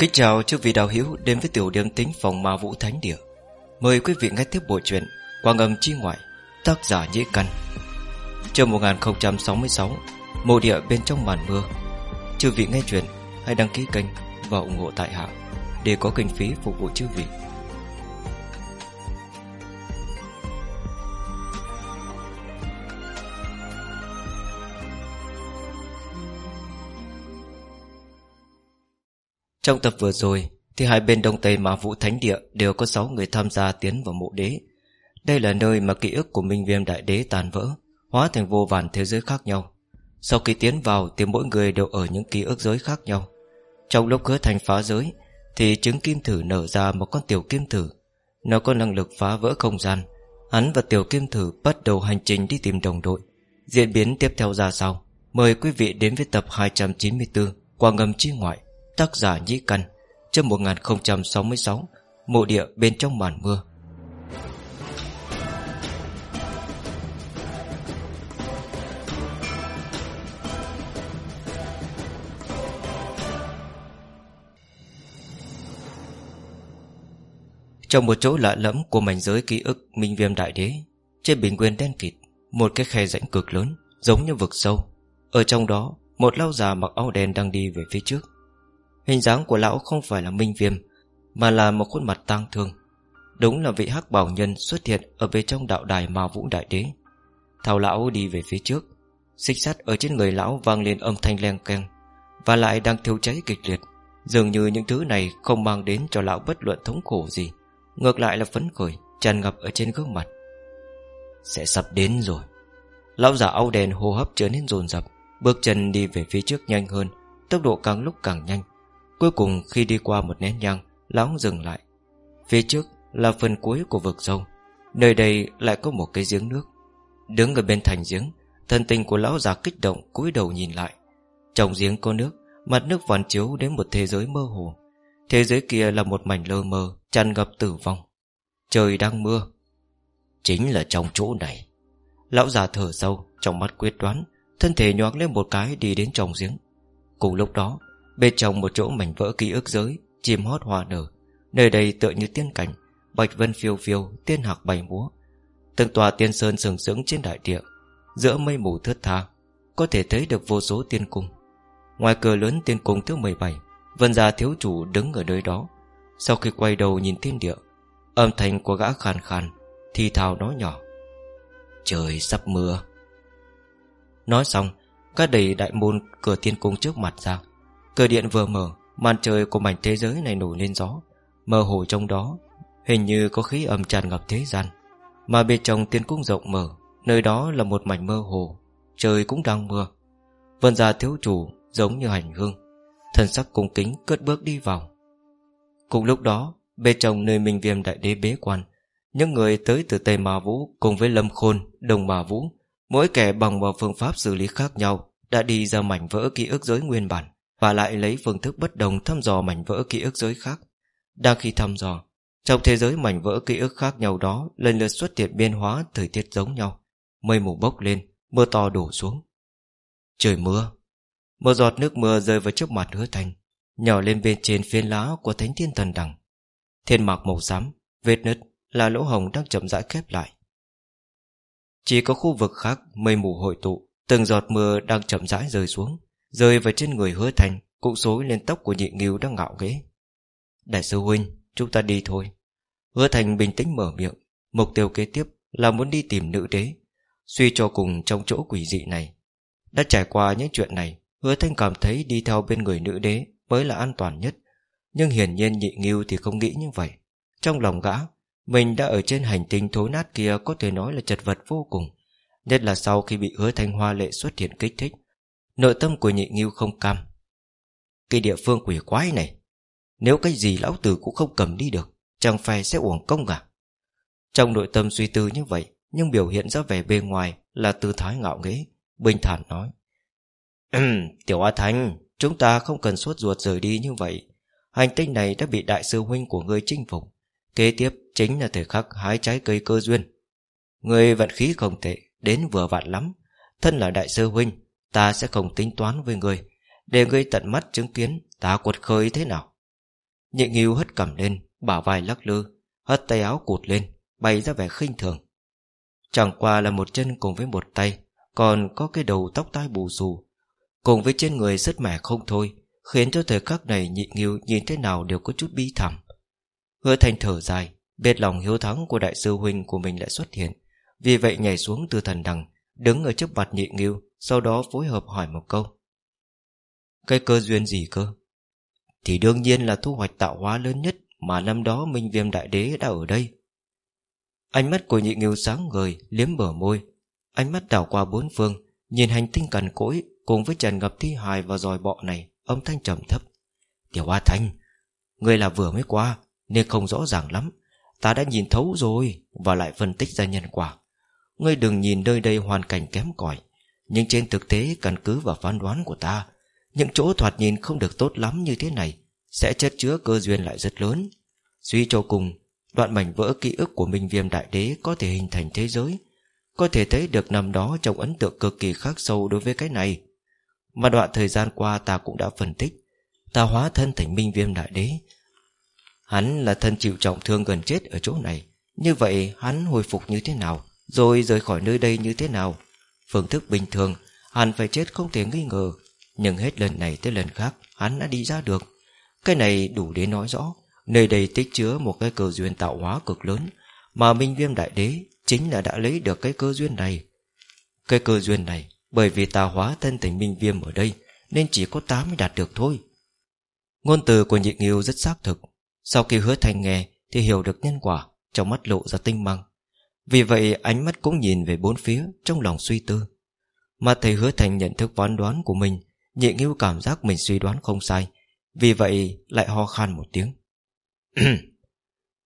Kính chào chư vị đạo hữu đến với tiểu điểm tính phòng ma vũ thánh địa. Mời quý vị nghe tiếp bộ truyện Quang âm chi ngoại, Tác giả Nhĩ Căn. Chương 1066 Mộ địa bên trong màn mưa. Chư vị nghe chuyện Hãy đăng ký kênh và ủng hộ tại hạ Để có kinh phí phục vụ chư vị. Trong tập vừa rồi, Thì hai bên Đông Tây Ma Vũ Thánh Địa Đều có 6 người tham gia tiến vào mộ đế. Đây là nơi mà ký ức của Minh Viêm Đại Đế tàn vỡ, Hóa thành vô vàn thế giới khác nhau. Sau khi tiến vào Thì mỗi người đều ở những ký ức giới khác nhau. Trong lúc hứa thành phá giới, Thì trứng kim thử nở ra một con tiểu kim thử. Nó có năng lực phá vỡ không gian. Hắn và tiểu kim thử bắt đầu hành trình đi tìm đồng đội. Diễn biến tiếp theo ra sao? Mời quý vị đến với tập 294 Qua ngầm chi ngoại. Tác giả Nhĩ Căn, Chương 1066 Mộ địa bên trong màn mưa. Trong một chỗ lạ lẫm của mảnh giới ký ức Minh Viêm Đại Đế, Trên bình nguyên đen kịt, Một cái khe rãnh cực lớn Giống như vực sâu. Ở trong đó, Một lao già mặc áo đen đang đi về phía trước. Hình dáng của lão không phải là minh viêm, Mà là một khuôn mặt tang thương. Đúng là vị hắc bảo nhân xuất hiện Ở bên trong đạo đài ma vũ đại đế. Thảo lão đi về phía trước, Xích sắt ở trên người lão vang lên âm thanh len keng, Và lại đang thiêu cháy kịch liệt. Dường như những thứ này không mang đến cho lão bất luận thống khổ gì, Ngược lại là phấn khởi, Tràn ngập ở trên gương mặt. Sẽ sắp đến rồi. Lão giả áo đèn hô hấp trở nên dồn dập Bước chân đi về phía trước nhanh hơn, Tốc độ càng lúc càng nhanh. Cuối cùng khi đi qua một nén nhang Lão dừng lại. Phía trước là phần cuối của vực sâu. Nơi đây lại có một cái giếng nước. Đứng ở bên thành giếng, Thân tình của lão già kích động cúi đầu nhìn lại. Trong giếng có nước, Mặt nước phản chiếu đến một thế giới mơ hồ. Thế giới kia là một mảnh lơ mơ, Tràn ngập tử vong. Trời đang mưa. Chính là trong chỗ này. Lão già thở sâu, Trong mắt quyết đoán, Thân thể nhoáng lên một cái đi đến trong giếng. Cùng lúc đó Bên trong một chỗ mảnh vỡ ký ức giới Chim hót hoa nở. Nơi đây tựa như tiên cảnh Bạch vân phiêu phiêu, tiên hạc bay múa. Từng tòa tiên sơn sừng sững trên đại địa Giữa mây mù thướt tha Có thể thấy được vô số tiên cung. Ngoài cửa lớn tiên cung thứ 17 Vân gia thiếu chủ đứng ở nơi đó. Sau khi quay đầu nhìn thiên địa Âm thanh của gã khàn khàn Thì thào nói nhỏ. Trời sắp mưa. Nói xong Các đẩy đại môn cửa tiên cung trước mặt ra Cửa điện vừa mở Màn trời của mảnh thế giới này nổi lên gió. Mơ hồ trong đó Hình như có khí ẩm tràn ngập thế gian. Mà bên trong tiên cung rộng mở Nơi đó là một mảnh mơ hồ. Trời cũng đang mưa. Vân gia thiếu chủ giống như hành hương. Thần sắc cung kính cất bước đi vào. Cùng lúc đó Bên trong nơi minh viêm đại đế bế quan Những người tới từ Tây Ma Vũ Cùng với Lâm Khôn, Đồng Ma Vũ Mỗi kẻ bằng một phương pháp xử lý khác nhau Đã đi ra mảnh vỡ ký ức giới nguyên bản và lại lấy phương thức bất đồng thăm dò mảnh vỡ ký ức giới khác. Đang khi thăm dò, Trong thế giới mảnh vỡ ký ức khác nhau đó Lần lượt xuất hiện biên hóa thời tiết giống nhau. Mây mù bốc lên, Mưa to đổ xuống. Trời mưa. Một giọt nước mưa rơi vào trước mặt hứa thành, Nhỏ lên bên trên phiến lá của thánh thiên thần đằng. Thiên mạc màu xám, Vết nứt là lỗ hồng đang chậm rãi khép lại. Chỉ có khu vực khác Mây mù hội tụ, Từng giọt mưa đang chậm rãi rơi xuống. Rơi vào trên người hứa thành, Cũng xối lên tóc của nhị nghiêu đang ngạo ghế Đại sư huynh, Chúng ta đi thôi. Hứa thành bình tĩnh mở miệng. Mục tiêu kế tiếp là muốn đi tìm nữ đế. Suy cho cùng trong chỗ quỷ dị này. Đã trải qua những chuyện này, Hứa thanh cảm thấy đi theo bên người nữ đế Mới là an toàn nhất. Nhưng hiển nhiên nhị nghiêu thì không nghĩ như vậy. Trong lòng gã, Mình đã ở trên hành tinh thối nát kia Có thể nói là chật vật vô cùng. Nhất là sau khi bị hứa thanh hoa lệ xuất hiện kích thích Nội tâm của nhị nghiêu không cam. Cái địa phương quỷ quái này, Nếu cái gì lão tử cũng không cầm đi được, Chẳng phải sẽ uổng công à? Trong nội tâm suy tư như vậy, Nhưng biểu hiện ra vẻ bề ngoài Là tư thái ngạo nghễ, Bình thản nói. Tiểu A Thanh Chúng ta không cần suốt ruột rời đi như vậy. Hành tinh này đã bị đại sư huynh của ngươi chinh phục. Kế tiếp chính là thời khắc hái trái cây cơ duyên. Người vận khí không tệ, Đến vừa vặn lắm. Thân là đại sư huynh Ta sẽ không tính toán với ngươi. Để ngươi tận mắt chứng kiến, Ta quật khơi thế nào? Nhị nghiêu hất cầm lên, Bả vai lắc lư, Hất tay áo cụt lên, Bày ra vẻ khinh thường. Chẳng qua là một chân cùng với một tay, Còn có cái đầu tóc tai bù xù. Cùng với trên người rất mẻ không thôi, Khiến cho thời khắc này nhị nghiêu Nhìn thế nào đều có chút bi thảm. Hứa thành thở dài, Biết lòng hiếu thắng của đại sư huynh của mình lại xuất hiện. Vì vậy nhảy xuống từ thần đằng, Đứng ở trước mặt nhị nghiêu sau đó phối hợp hỏi một câu. Cái cơ duyên gì cơ? Thì đương nhiên là thu hoạch tạo hóa lớn nhất Mà năm đó Minh Viêm Đại Đế đã ở đây. Ánh mắt của nhị nghiêu sáng ngời, Liếm bờ môi. Ánh mắt đảo qua bốn phương, Nhìn hành tinh cằn cỗi Cùng với trần ngập thi hài và dòi bọ này Ông Thanh trầm thấp. Tiểu Hoa Thanh Người là vừa mới qua, Nên không rõ ràng lắm. Ta đã nhìn thấu rồi Và lại phân tích ra nhân quả. Ngươi đừng nhìn nơi đây hoàn cảnh kém cỏi. Nhưng trên thực tế căn cứ vào phán đoán của ta, Những chỗ thoạt nhìn không được tốt lắm như thế này Sẽ chất chứa cơ duyên lại rất lớn. Suy cho cùng, Đoạn mảnh vỡ ký ức của Minh Viêm Đại Đế Có thể hình thành thế giới, Có thể thấy được nằm đó trong ấn tượng cực kỳ khác sâu đối với cái này. Mà đoạn thời gian qua ta cũng đã phân tích, Ta hóa thân thành Minh Viêm Đại Đế. Hắn là thân chịu trọng thương gần chết ở chỗ này, Như vậy hắn hồi phục như thế nào, Rồi rời khỏi nơi đây như thế nào? Phương thức bình thường, Hắn phải chết không thể nghi ngờ. Nhưng hết lần này tới lần khác, Hắn đã đi ra được. Cái này đủ để nói rõ, Nơi đây tích chứa một cái cơ duyên tạo hóa cực lớn, Mà Minh Viêm Đại Đế Chính là đã lấy được cái cơ duyên này. Cái cơ duyên này, Bởi vì tạo hóa thân tỉnh Minh Viêm ở đây, Nên chỉ có 8 mới đạt được thôi. Ngôn từ của nhị nghiêu rất xác thực. Sau khi hứa thành nghe, Thì hiểu được nhân quả, Trong mắt lộ ra tinh mang. Vì vậy ánh mắt cũng nhìn về bốn phía Trong lòng suy tư. Mà thầy hứa thành nhận thức phán đoán của mình, Nhị nghiêu cảm giác mình suy đoán không sai, Vì vậy lại ho khan một tiếng.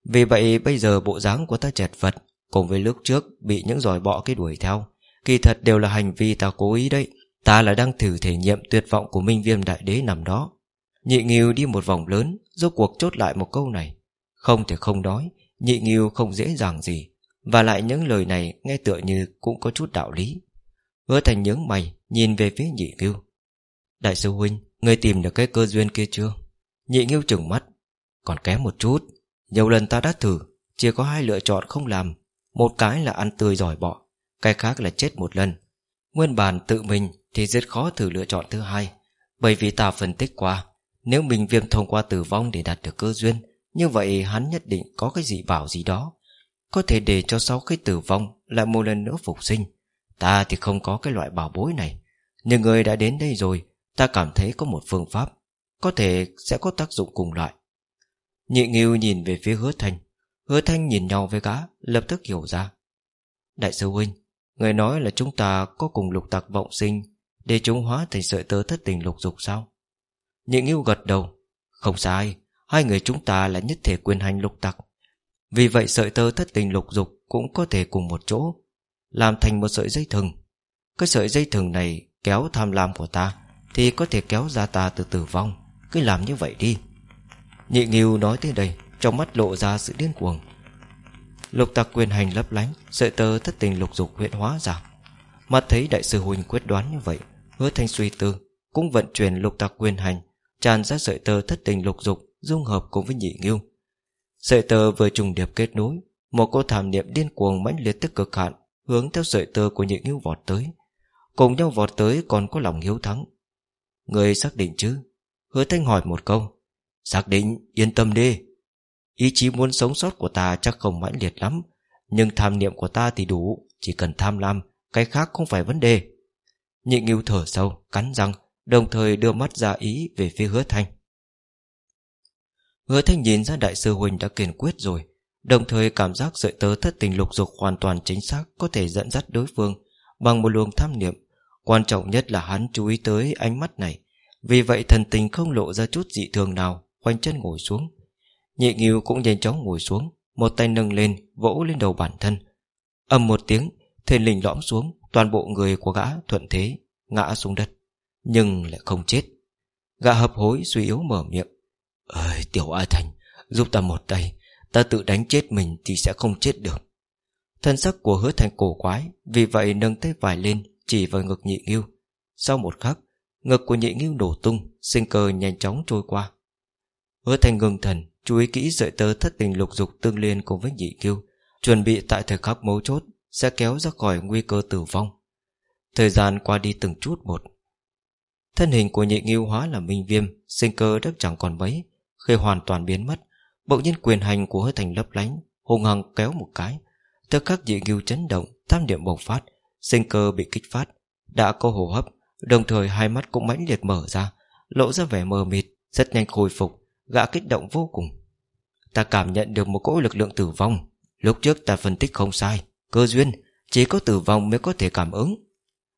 Vì vậy bây giờ bộ dáng của ta chật vật, Cùng với lúc trước bị những giỏi bọ cái đuổi theo, Kỳ thật đều là hành vi ta cố ý đấy. Ta là đang thử thể nghiệm tuyệt vọng của Minh Viêm Đại Đế nằm đó. Nhị nghiêu đi một vòng lớn, Rốt cuộc chốt lại một câu này. Không thể không đói Nhị nghiêu không dễ dàng gì. Và lại những lời này nghe tựa như cũng có chút đạo lý. Hứa thành nhướng mày, Nhìn về phía nhị nghiêu Đại sư huynh, Ngươi tìm được cái cơ duyên kia chưa? Nhị nghiêu chừng mắt. Còn kém một chút. Nhiều lần ta đã thử, Chỉ có hai lựa chọn không làm. Một cái là ăn tươi giỏi bọ, Cái khác là chết một lần. Nguyên bản tự mình thì rất khó thử lựa chọn thứ hai. Bởi vì ta phân tích qua, nếu mình viêm thông qua tử vong để đạt được cơ duyên, Như vậy hắn nhất định có cái gì bảo gì đó. Có thể để cho sau khi tử vong Lại một lần nữa phục sinh. Ta thì không có cái loại bảo bối này. Nhưng người đã đến đây rồi, Ta cảm thấy có một phương pháp, Có thể sẽ có tác dụng cùng loại. Nhị nghiêu nhìn về phía hứa thanh. Hứa thanh nhìn nhau với gã, Lập tức hiểu ra. Đại sư huynh, Người nói là chúng ta có cùng lục tặc vọng sinh, Để chúng hóa thành sợi tớ thất tình lục dục sao? Nhị nghiêu gật đầu. Không sai, Hai người chúng ta là nhất thể quyền hành lục tặc. Vì vậy sợi tơ thất tình lục dục Cũng có thể cùng một chỗ, Làm thành một sợi dây thừng. Cái sợi dây thừng này kéo tham lam của ta Thì có thể kéo ra ta từ tử vong. Cứ làm như vậy đi. Nhị nghiêu nói tới đây, Trong mắt lộ ra sự điên cuồng. Lục tạc quyền hành lấp lánh, Sợi tơ thất tình lục dục huyện hóa ra. Mặt thấy đại sư Huynh quyết đoán như vậy, Hứa thanh suy tư, Cũng vận chuyển lục tạc quyền hành, tràn ra sợi tơ thất tình lục dục dung hợp cùng với nhị nghiêu sợi tơ vừa trùng điệp kết nối, một cô thảm niệm điên cuồng mãnh liệt tức cực hạn, hướng theo sợi tơ của nhị nghiêu vọt tới. Cùng nhau vọt tới còn có lòng hiếu thắng. Người xác định chứ? Hứa thanh hỏi một câu. Xác định, yên tâm đi. Ý chí muốn sống sót của ta chắc không mãnh liệt lắm, nhưng tham niệm của ta thì đủ, chỉ cần tham lam, cái khác không phải vấn đề. Nhị nghiêu thở sâu, cắn răng, Đồng thời đưa mắt ra ý về phía hứa thanh. Hứa thanh nhìn ra đại sư Huynh đã kiên quyết rồi, Đồng thời cảm giác sợi tớ thất tình lục dục hoàn toàn chính xác Có thể dẫn dắt đối phương Bằng một luồng tham niệm. Quan trọng nhất là hắn chú ý tới ánh mắt này, Vì vậy thần tình không lộ ra chút dị thường nào, Khoanh chân ngồi xuống. Nhị nghiêu cũng nhanh chóng ngồi xuống, Một tay nâng lên, vỗ lên đầu bản thân. Âm một tiếng Thuyền lình lõm xuống, Toàn bộ người của gã thuận thế, Ngã xuống đất, nhưng lại không chết. Gã hợp hối suy yếu mở miệng. Ơi, tiểu A Thành, Giúp ta một tay, Ta tự đánh chết mình thì sẽ không chết được. Thân sắc của hứa thành cổ quái, Vì vậy nâng tay vải lên, Chỉ vào ngực nhị nghiêu. Sau một khắc, Ngực của nhị nghiêu đổ tung, Sinh cơ nhanh chóng trôi qua. Hứa thành ngừng thần, Chú ý kỹ sợi tơ thất tình lục dục tương liên cùng với nhị kiêu Chuẩn bị tại thời khắc mấu chốt Sẽ kéo ra khỏi nguy cơ tử vong. Thời gian qua đi từng chút một. Thân hình của nhị nghiêu hóa là minh viêm, Sinh cơ đất chẳng còn mấy khi hoàn toàn biến mất. Bỗng nhiên quyền hành của hơi thành lấp lánh Hùng hăng kéo một cái. Tức khắc dị nghiêu chấn động Tam điểm bộc phát. Sinh cơ bị kích phát, Đã có hô hấp. Đồng thời hai mắt cũng mãnh liệt mở ra, Lộ ra vẻ mờ mịt, Rất nhanh khôi phục, Gã kích động vô cùng. Ta cảm nhận được một cỗ lực lượng tử vong. Lúc trước ta phân tích không sai, Cơ duyên, Chỉ có tử vong mới có thể cảm ứng.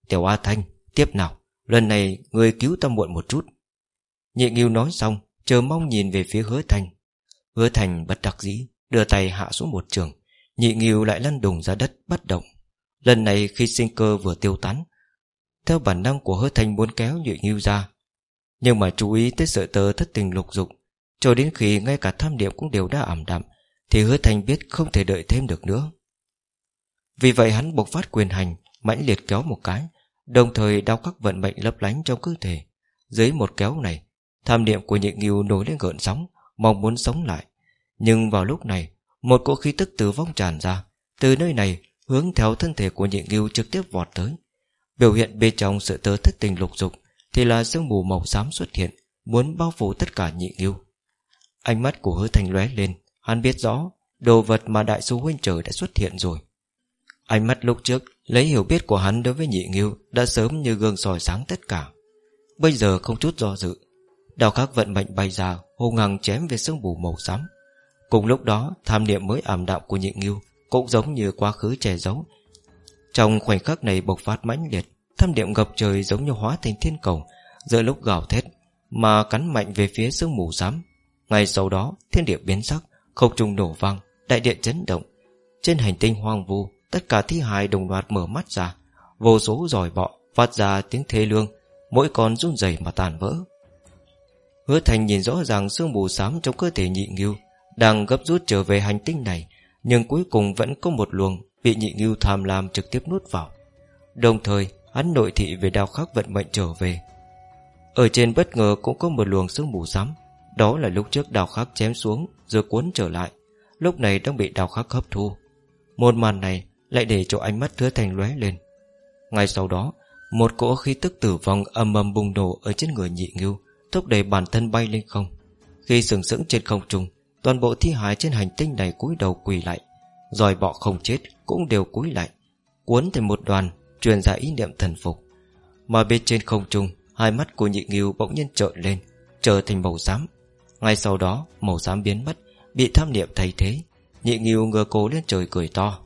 Tiểu A Thanh, Tiếp nào, Lần này người cứu ta muộn một chút. Nhị nghiêu nói xong Chờ mong nhìn về phía hứa thành. Hứa thành bất đắc dĩ, Đưa tay hạ xuống một trường, Nhị nghiêu lại lăn đùng ra đất bất động. Lần này khi sinh cơ vừa tiêu tán, Theo bản năng của hứa thành muốn kéo nhị nghiêu ra. Nhưng mà chú ý tới sợi tơ thất tình lục dục, Cho đến khi ngay cả tham niệm cũng đều đã ảm đạm, Thì hứa thành biết không thể đợi thêm được nữa. Vì vậy hắn bộc phát quyền hành, Mãnh liệt kéo một cái, Đồng thời đau các vận mệnh lấp lánh trong cơ thể. Dưới một kéo này Tham niệm của nhị nghiêu nổi lên gợn sóng, Mong muốn sống lại. Nhưng vào lúc này, Một cỗ khí tức từ vong tràn ra, Từ nơi này hướng theo thân thể của nhị nghiêu trực tiếp vọt tới. Biểu hiện bên trong sự tớ thất tình lục dục Thì là sương mù màu xám xuất hiện, Muốn bao phủ tất cả nhị nghiêu. Ánh mắt của hứa thành lóe lên, Hắn biết rõ Đồ vật mà đại sư huynh trời đã xuất hiện rồi. Ánh mắt lúc trước Lấy hiểu biết của hắn đối với nhị nghiêu Đã sớm như gương soi sáng tất cả. Bây giờ không chút do dự Đào khắc vận mệnh bay ra hung hăng chém về sương mù màu xám. Cùng lúc đó, tham niệm mới ảm đạm của nhị nghiêu Cũng giống như quá khứ che giấu. Trong khoảnh khắc này bộc phát mãnh liệt, Tham niệm ngập trời giống như hóa thành thiên cầu, Giữa lúc gào thét Mà cắn mạnh về phía sương mù xám. Ngay sau đó, thiên địa biến sắc, Không trung nổ vang, Đại điện chấn động. Trên hành tinh hoang vu, Tất cả thi hài đồng loạt mở mắt ra. Vô số giỏi bọ phát ra tiếng thê lương, Mỗi con run rẩy mà tàn vỡ. Hứa thành nhìn rõ ràng sương mù xám trong cơ thể nhị nghiêu, Đang gấp rút trở về hành tinh này, Nhưng cuối cùng vẫn có một luồng Bị nhị nghiêu tham lam trực tiếp nuốt vào. Đồng thời, hắn nội thị về đao khắc vận mệnh trở về. Ở trên bất ngờ cũng có một luồng sương mù xám, Đó là lúc trước đào khắc chém xuống Rồi cuốn trở lại, Lúc này đang bị đào khắc hấp thu. Một màn này lại để cho ánh mắt hứa thành lóe lên. Ngay sau đó, Một cỗ khí tức tử vong âm âm bùng nổ Ở trên người nhị ngưu Thúc đẩy bản thân bay lên không. Khi sừng sững trên không trung, Toàn bộ thi hài trên hành tinh này cúi đầu quỳ lại. Rồi bọ không chết Cũng đều cúi lại, Cuốn thành một đoàn, Truyền ra ý niệm thần phục. Mà bên trên không trung, Hai mắt của nhị nghiêu bỗng nhiên trợn lên, Trở thành màu xám. Ngay sau đó, màu xám biến mất, Bị tham niệm thay thế. Nhị nghiêu ngơ cố lên trời cười to.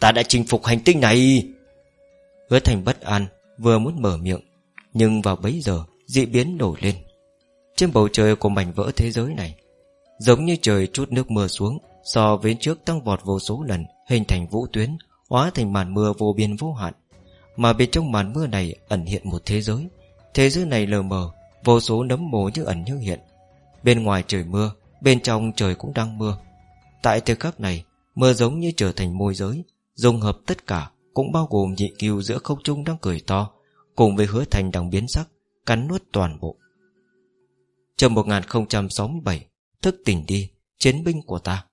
Ta đã chinh phục hành tinh này. Hứa thành bất an, Vừa muốn mở miệng nhưng vào bấy giờ, dị biến nổi lên. Trên bầu trời của mảnh vỡ thế giới này, Giống như trời chút nước mưa xuống, So với trước tăng vọt vô số lần, Hình thành vũ tuyến, Hóa thành màn mưa vô biên vô hạn. Mà bên trong màn mưa này ẩn hiện một thế giới. Thế giới này lờ mờ, Vô số nấm mồ như ẩn như hiện. Bên ngoài trời mưa, Bên trong trời cũng đang mưa. Tại thời khắc này, Mưa giống như trở thành môi giới, Dung hợp tất cả, Cũng bao gồm nhị kiều giữa không trung đang cười to Cùng với hứa thành đang biến sắc, Cắn nuốt toàn bộ. Trong 1067 Thức tỉnh đi, Chiến binh của ta.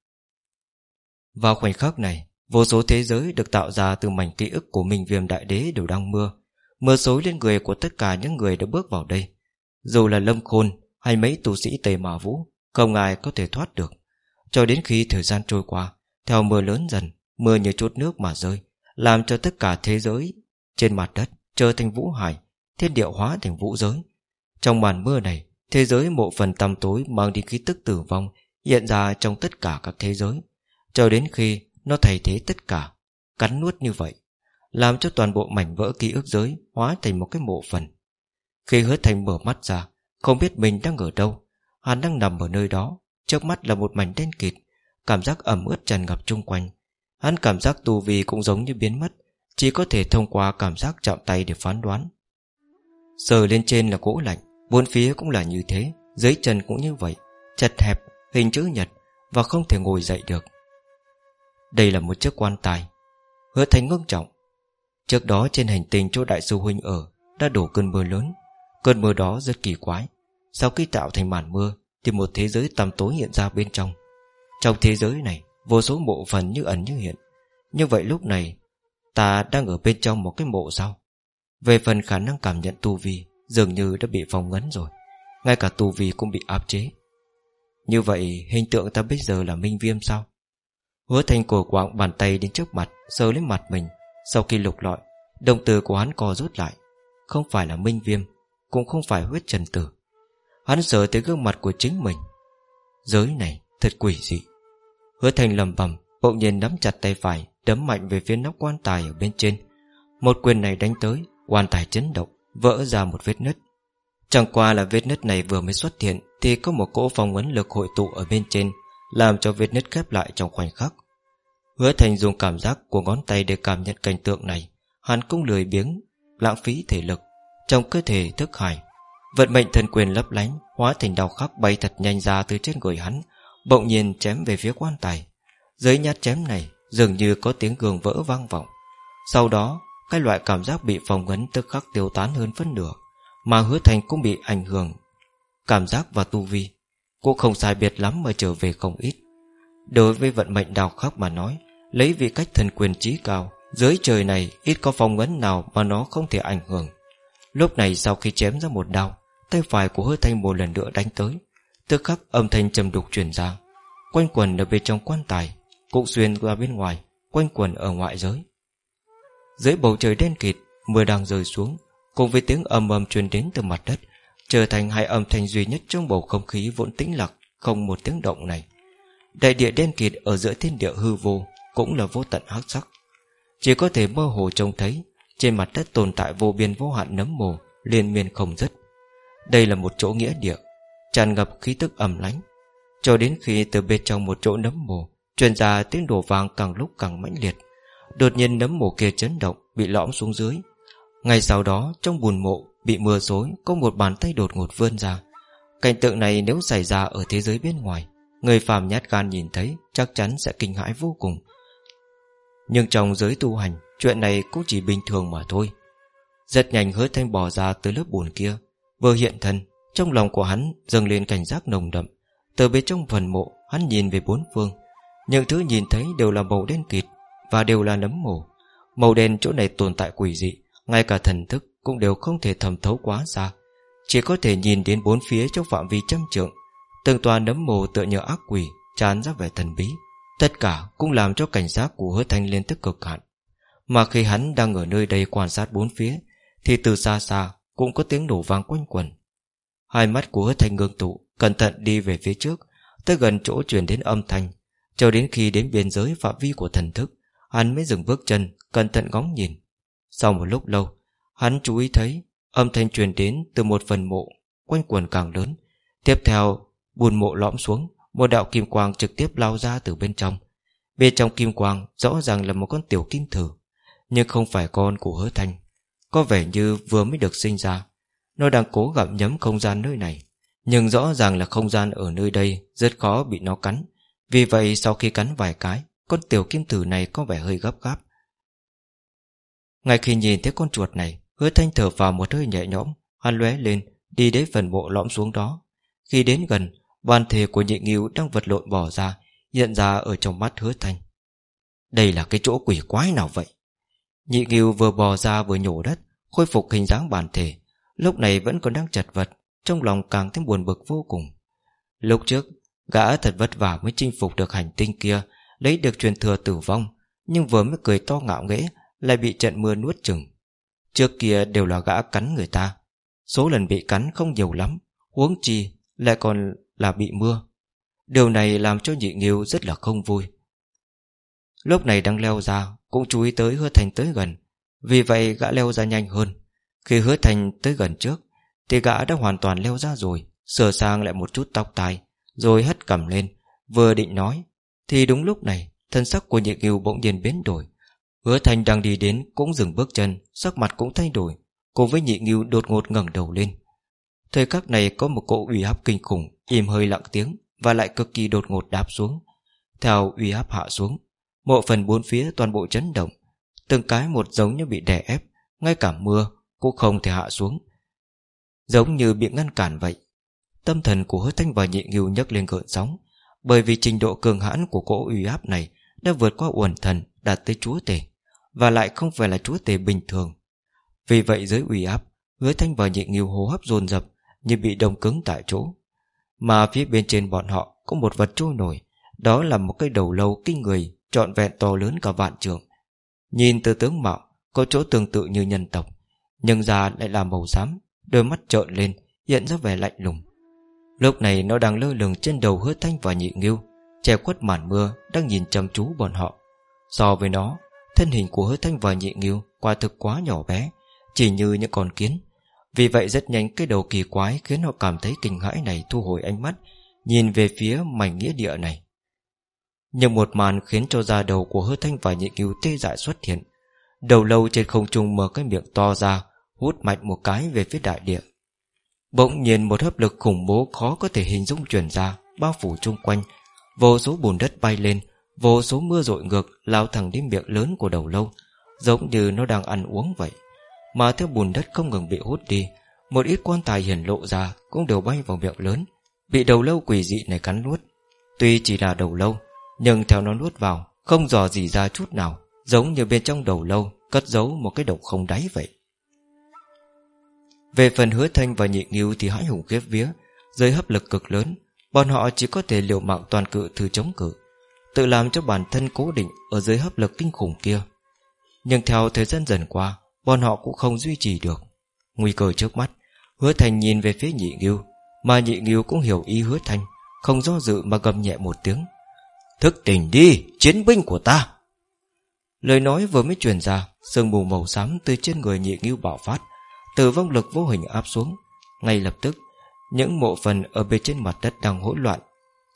Vào khoảnh khắc này, Vô số thế giới được tạo ra từ mảnh ký ức của mình viêm đại đế đều đang mưa. Mưa xối lên người của tất cả những người đã bước vào đây. Dù là lâm khôn Hay mấy tu sĩ tề mà vũ, Không ai có thể thoát được. Cho đến khi thời gian trôi qua, theo mưa lớn dần, Mưa như chút nước mà rơi, Làm cho tất cả thế giới Trên mặt đất trở thành vũ hải Thiên điệu hóa thành vũ giới. Trong màn mưa này, Thế giới một phần tăm tối mang đi khí tức tử vong Hiện ra trong tất cả các thế giới. Cho đến khi nó thay thế tất cả, Cắn nuốt như vậy, Làm cho toàn bộ mảnh vỡ ký ức giới Hóa thành một cái mộ phần. Khi hứa thành mở mắt ra, Không biết mình đang ở đâu, Hắn đang nằm ở nơi đó, Trước mắt là một mảnh đen kịt, Cảm giác ẩm ướt tràn ngập chung quanh. Hắn cảm giác tu vi cũng giống như biến mất chỉ có thể thông qua cảm giác chạm tay để phán đoán. Sờ lên trên là gỗ lạnh Bốn phía cũng là như thế Dưới chân cũng như vậy Chật hẹp, hình chữ nhật Và không thể ngồi dậy được. Đây là một chiếc quan tài. Hứa thành ngưng trọng. Trước đó trên hành tinh chỗ đại sư huynh ở Đã đổ cơn mưa lớn. Cơn mưa đó rất kỳ quái. Sau khi tạo thành màn mưa Thì một thế giới tăm tối hiện ra bên trong. Trong thế giới này Vô số mộ phần như ẩn như hiện. Như vậy lúc này Ta đang ở bên trong một cái mộ sao? Về phần khả năng cảm nhận tu vi, Dường như đã bị phong ngấn rồi. Ngay cả tu vi cũng bị áp chế. Như vậy, hình tượng ta bây giờ là minh viêm sao? Hứa thành cổ quạng bàn tay đến trước mặt, Sờ lên mặt mình. Sau khi lục lọi Đồng từ của hắn co rút lại. Không phải là minh viêm, Cũng không phải huyết trần tử. Hắn sờ tới gương mặt của chính mình. Giới này thật quỷ dị. Hứa thành lầm bầm, Bỗng nhiên nắm chặt tay phải Đấm mạnh về phía nóc quan tài ở bên trên. Một quyền này đánh tới, Quan tài chấn động, Vỡ ra một vết nứt. Chẳng qua là vết nứt này vừa mới xuất hiện Thì có một cỗ phong ấn lực hội tụ ở bên trên, Làm cho vết nứt khép lại trong khoảnh khắc. Hứa thành dùng cảm giác của ngón tay Để cảm nhận cảnh tượng này. Hắn cũng lười biếng, Lãng phí thể lực, Trong cơ thể thức hải. Vận mệnh thần quyền lấp lánh, Hóa thành đau khắc bay thật nhanh ra từ trên người hắn, Bỗng nhiên chém về phía quan tài. Dưới nhát chém này Dường như có tiếng gương vỡ vang vọng. Sau đó, Cái loại cảm giác bị phòng ngấn tức khắc tiêu tán hơn phân nửa, Mà hứa thành cũng bị ảnh hưởng. Cảm giác và tu vi Cũng không sai biệt lắm mà trở về không ít. Đối với vận mệnh đào khắc mà nói, Lấy vị cách thần quyền trí cao, Dưới trời này ít có phòng ngấn nào Mà nó không thể ảnh hưởng. Lúc này sau khi chém ra một đao, Tay phải của hứa thanh một lần nữa đánh tới, Tức khắc âm thanh trầm đục truyền ra. Quanh quần ở bên trong quan tài cũng xuyên qua bên ngoài, Quanh quần ở ngoại giới. Dưới bầu trời đen kịt, Mưa đang rơi xuống, Cùng với tiếng ầm ầm truyền đến từ mặt đất, Trở thành hai âm thanh duy nhất trong bầu không khí vốn tĩnh lặng, Không một tiếng động này. Đại địa đen kịt ở giữa thiên địa hư vô Cũng là vô tận hắc sắc. Chỉ có thể mơ hồ trông thấy, Trên mặt đất tồn tại vô biên vô hạn nấm mồ, Liên miên không dứt. Đây là một chỗ nghĩa địa, Tràn ngập khí tức ẩm lánh, Cho đến khi từ bên trong một chỗ nấm mồ Truyền ra tiếng đổ vàng càng lúc càng mãnh liệt. Đột nhiên nấm mồ kia chấn động, Bị lõm xuống dưới. Ngay sau đó, trong bùn mộ, Bị mưa xối Có một bàn tay đột ngột vươn ra. Cảnh tượng này nếu xảy ra ở thế giới bên ngoài, Người phàm nhát gan nhìn thấy Chắc chắn sẽ kinh hãi vô cùng. Nhưng trong giới tu hành, Chuyện này cũng chỉ bình thường mà thôi. Rất nhanh hứa thanh bò ra từ lớp bùn kia Vừa hiện thân. Trong lòng của hắn dâng lên cảnh giác nồng đậm. Từ bên trong phần mộ, Hắn nhìn về bốn phương. Những thứ nhìn thấy đều là màu đen kịt Và đều là nấm mồ. Màu đen chỗ này tồn tại quỷ dị, Ngay cả thần thức cũng đều không thể thầm thấu quá xa. Chỉ có thể nhìn đến bốn phía trong phạm vi trăm trượng, Từng tòa nấm mồ tựa như ác quỷ, Tràn ra vẻ thần bí. Tất cả cũng làm cho cảnh giác của hứa thanh lên tức cực hạn. Mà khi hắn đang ở nơi đây quan sát bốn phía, Thì từ xa xa Cũng có tiếng nổ vang quanh quẩn. Hai mắt của hứa thanh ngưng tụ, Cẩn thận đi về phía trước, Tới gần chỗ truyền đến âm thanh. Cho đến khi đến biên giới phạm vi của thần thức, Hắn mới dừng bước chân, Cẩn thận ngóng nhìn. Sau một lúc lâu, Hắn chú ý thấy Âm thanh truyền đến từ một phần mộ Quanh quần càng lớn. Tiếp theo Bùn mộ lõm xuống, Một đạo kim quang trực tiếp lao ra từ bên trong. Bên trong kim quang rõ ràng là một con tiểu kim thử, Nhưng không phải con của hứa thanh. Có vẻ như vừa mới được sinh ra. Nó đang cố gặm nhấm không gian nơi này, Nhưng rõ ràng là không gian ở nơi đây Rất khó bị nó cắn. Vì vậy sau khi cắn vài cái, Con tiểu kim thử này có vẻ hơi gấp gáp. Ngay khi nhìn thấy con chuột này, Hứa thanh thở vào một hơi nhẹ nhõm, Hắn lóe lên, Đi đến phần mộ lõm xuống đó. Khi đến gần, Bàn thể của nhị nghiêu đang vật lộn bỏ ra, Hiện ra ở trong mắt hứa thanh. Đây là cái chỗ quỷ quái nào vậy? Nhị nghiêu vừa bò ra vừa nhổ đất, Khôi phục hình dáng bản thể Lúc này vẫn còn đang chật vật, Trong lòng càng thêm buồn bực vô cùng. Lúc trước Gã thật vất vả mới chinh phục được hành tinh kia, Lấy được truyền thừa tử vong, Nhưng vừa mới cười to ngạo nghễ, Lại bị trận mưa nuốt chừng Trước kia đều là gã cắn người ta, Số lần bị cắn không nhiều lắm, Huống chi lại còn là bị mưa. Điều này làm cho nhị nghiêu rất là không vui. Lúc này đang leo ra, Cũng chú ý tới hứa thành tới gần. Vì vậy gã leo ra nhanh hơn. Khi hứa thành tới gần trước, Thì gã đã hoàn toàn leo ra rồi, Sửa sang lại một chút tóc tai. Rồi hất cầm lên, Vừa định nói, Thì đúng lúc này, Thân sắc của nhị nghiêu bỗng nhiên biến đổi. Hứa thành đang đi đến cũng dừng bước chân, Sắc mặt cũng thay đổi, Cùng với nhị nghiêu đột ngột ngẩng đầu lên. Thời khắc này có một cỗ uy áp kinh khủng, Im hơi lặng tiếng, Và lại cực kỳ đột ngột đáp xuống. Theo uy áp hạ xuống Mộ phần bốn phía toàn bộ chấn động. Từng cái một giống như bị đè ép, Ngay cả mưa cũng không thể hạ xuống. Giống như bị ngăn cản vậy. Tâm thần của hứa thanh và nhị nghiêu nhấc lên gợn sóng, Bởi vì trình độ cường hãn của cỗ uy áp này Đã vượt qua uẩn thần Đạt tới chúa tể, Và lại không phải là chúa tể bình thường. Vì vậy dưới uy áp, Hứa thanh và nhị nghiêu hô hấp dồn dập Như bị đông cứng tại chỗ, Mà phía bên trên bọn họ Có một vật trôi nổi, Đó là một cây đầu lâu kinh người Trọn vẹn to lớn cả vạn trường Nhìn từ tướng mạo, Có chỗ tương tự như nhân tộc, Nhưng da lại là màu xám, Đôi mắt trợn lên, Hiện ra vẻ lạnh lùng. Lúc này nó đang lơ lửng trên đầu hứa thanh và nhị nghiêu, Che khuất màn mưa, Đang nhìn chăm chú bọn họ. So với nó, Thân hình của hứa thanh và nhị nghiêu Quả thực quá nhỏ bé, Chỉ như những con kiến. Vì vậy rất nhanh cái đầu kỳ quái Khiến họ cảm thấy kinh hãi này thu hồi ánh mắt, Nhìn về phía mảnh nghĩa địa này. Nhưng một màn khiến cho da đầu của hứa thanh và nhị nghiêu tê dại xuất hiện. Đầu lâu trên không trung mở cái miệng to ra, Hút mạnh một cái về phía đại địa. Bỗng nhiên một hấp lực khủng bố khó có thể hình dung chuyển ra, Bao phủ chung quanh. Vô số bùn đất bay lên, Vô số mưa rội ngược, lao thẳng đến miệng lớn của đầu lâu Giống như nó đang ăn uống vậy. Mà theo bùn đất không ngừng bị hút đi, Một ít quan tài hiển lộ ra Cũng đều bay vào miệng lớn, Bị đầu lâu quỷ dị này cắn nuốt. Tuy chỉ là đầu lâu Nhưng theo nó nuốt vào, Không dò gì ra chút nào, Giống như bên trong đầu lâu Cất giấu một cái độc không đáy vậy về phần hứa thanh và nhị nghiêu thì hãi hùng khiếp vía Dưới hấp lực cực lớn, Bọn họ chỉ có thể liều mạng toàn cự thử chống cự, Tự làm cho bản thân cố định Ở dưới hấp lực kinh khủng kia. Nhưng theo thời gian dần qua, Bọn họ cũng không duy trì được. Nguy cơ trước mắt, Hứa thanh nhìn về phía nhị nghiêu, Mà nhị nghiêu cũng hiểu ý hứa thanh, Không do dự mà gầm nhẹ một tiếng. Thức tỉnh đi, chiến binh của ta! Lời nói vừa mới truyền ra, Sương mù màu xám từ trên người nhị nghiêu bạo phát từ vong lực vô hình áp xuống. Ngay lập tức, Những mộ phần ở bên trên mặt đất đang hỗn loạn.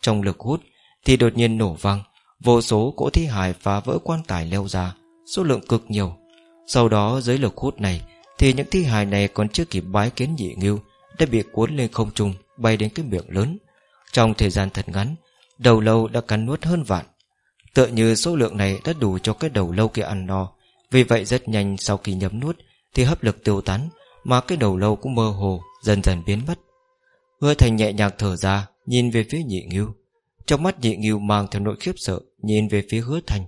Trong lực hút Thì đột nhiên nổ vang, Vô số cỗ thi hài phá vỡ quan tài leo ra, Số lượng cực nhiều. Sau đó, dưới lực hút này Thì những thi hài này còn chưa kịp bái kiến nhị nghiêu Đã bị cuốn lên không trung, Bay đến cái miệng lớn. Trong thời gian thật ngắn, Đầu lâu đã cắn nuốt hơn vạn. Tựa như số lượng này đã đủ cho cái đầu lâu kia ăn no. Vì vậy rất nhanh sau khi nhấm nuốt Thì hấp lực tiêu tán mà cái đầu lâu cũng mơ hồ, Dần dần biến mất. Hứa thành nhẹ nhàng thở ra, Nhìn về phía nhị nghiêu. Trong mắt nhị nghiêu mang theo nỗi khiếp sợ, Nhìn về phía hứa thành.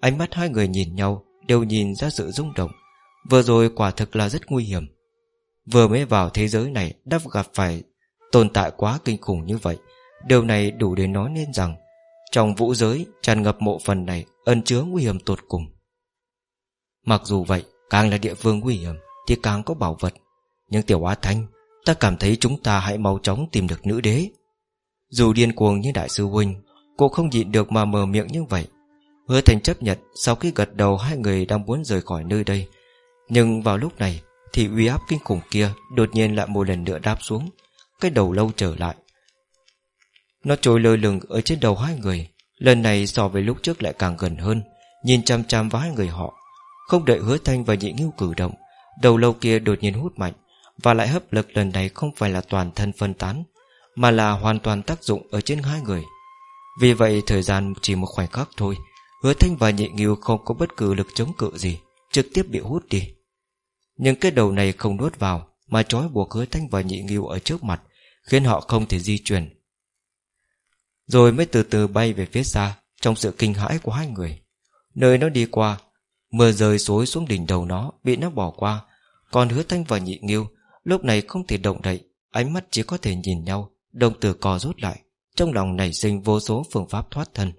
Ánh mắt hai người nhìn nhau, Đều nhìn ra sự rung động. Vừa rồi quả thực là rất nguy hiểm. Vừa mới vào thế giới này Đã gặp phải tồn tại quá kinh khủng như vậy. Điều này đủ để nói nên rằng, Trong vũ giới tràn ngập mộ phần này Ẩn chứa nguy hiểm tột cùng. Mặc dù vậy, Càng là địa phương nguy hiểm thì càng có bảo vật. Nhưng tiểu Á Thanh, Ta cảm thấy chúng ta hãy mau chóng tìm được nữ đế. Dù điên cuồng như đại sư huynh, Cô không nhịn được mà mở miệng như vậy. Hứa thành chấp nhận Sau khi gật đầu hai người đang muốn rời khỏi nơi đây. Nhưng vào lúc này Thì uy áp kinh khủng kia Đột nhiên lại một lần nữa đáp xuống, Cái đầu lâu trở lại. Nó trôi lơ lửng ở trên đầu hai người, Lần này so với lúc trước lại càng gần hơn, Nhìn chăm chăm vào hai người họ. Không đợi hứa thanh và nhị nghiêu cử động Đầu lâu kia đột nhiên hút mạnh, Và lại hấp lực lần này không phải là toàn thân phân tán, Mà là hoàn toàn tác dụng Ở trên hai người. Vì vậy thời gian chỉ một khoảnh khắc thôi, Hứa thanh và nhị nghiêu không có bất cứ lực chống cự gì, Trực tiếp bị hút đi. Nhưng cái đầu này không nuốt vào, Mà trói buộc hứa thanh và nhị nghiêu ở trước mặt, Khiến họ không thể di chuyển. Rồi mới từ từ bay về phía xa, Trong sự kinh hãi của hai người. Nơi nó đi qua Mưa rơi xối xuống đỉnh đầu nó, Bị nó bỏ qua. Còn hứa thanh và nhị nghiêu, Lúc này không thể động đậy, Ánh mắt chỉ có thể nhìn nhau, Đồng tử co rút lại. Trong lòng nảy sinh vô số phương pháp thoát thân.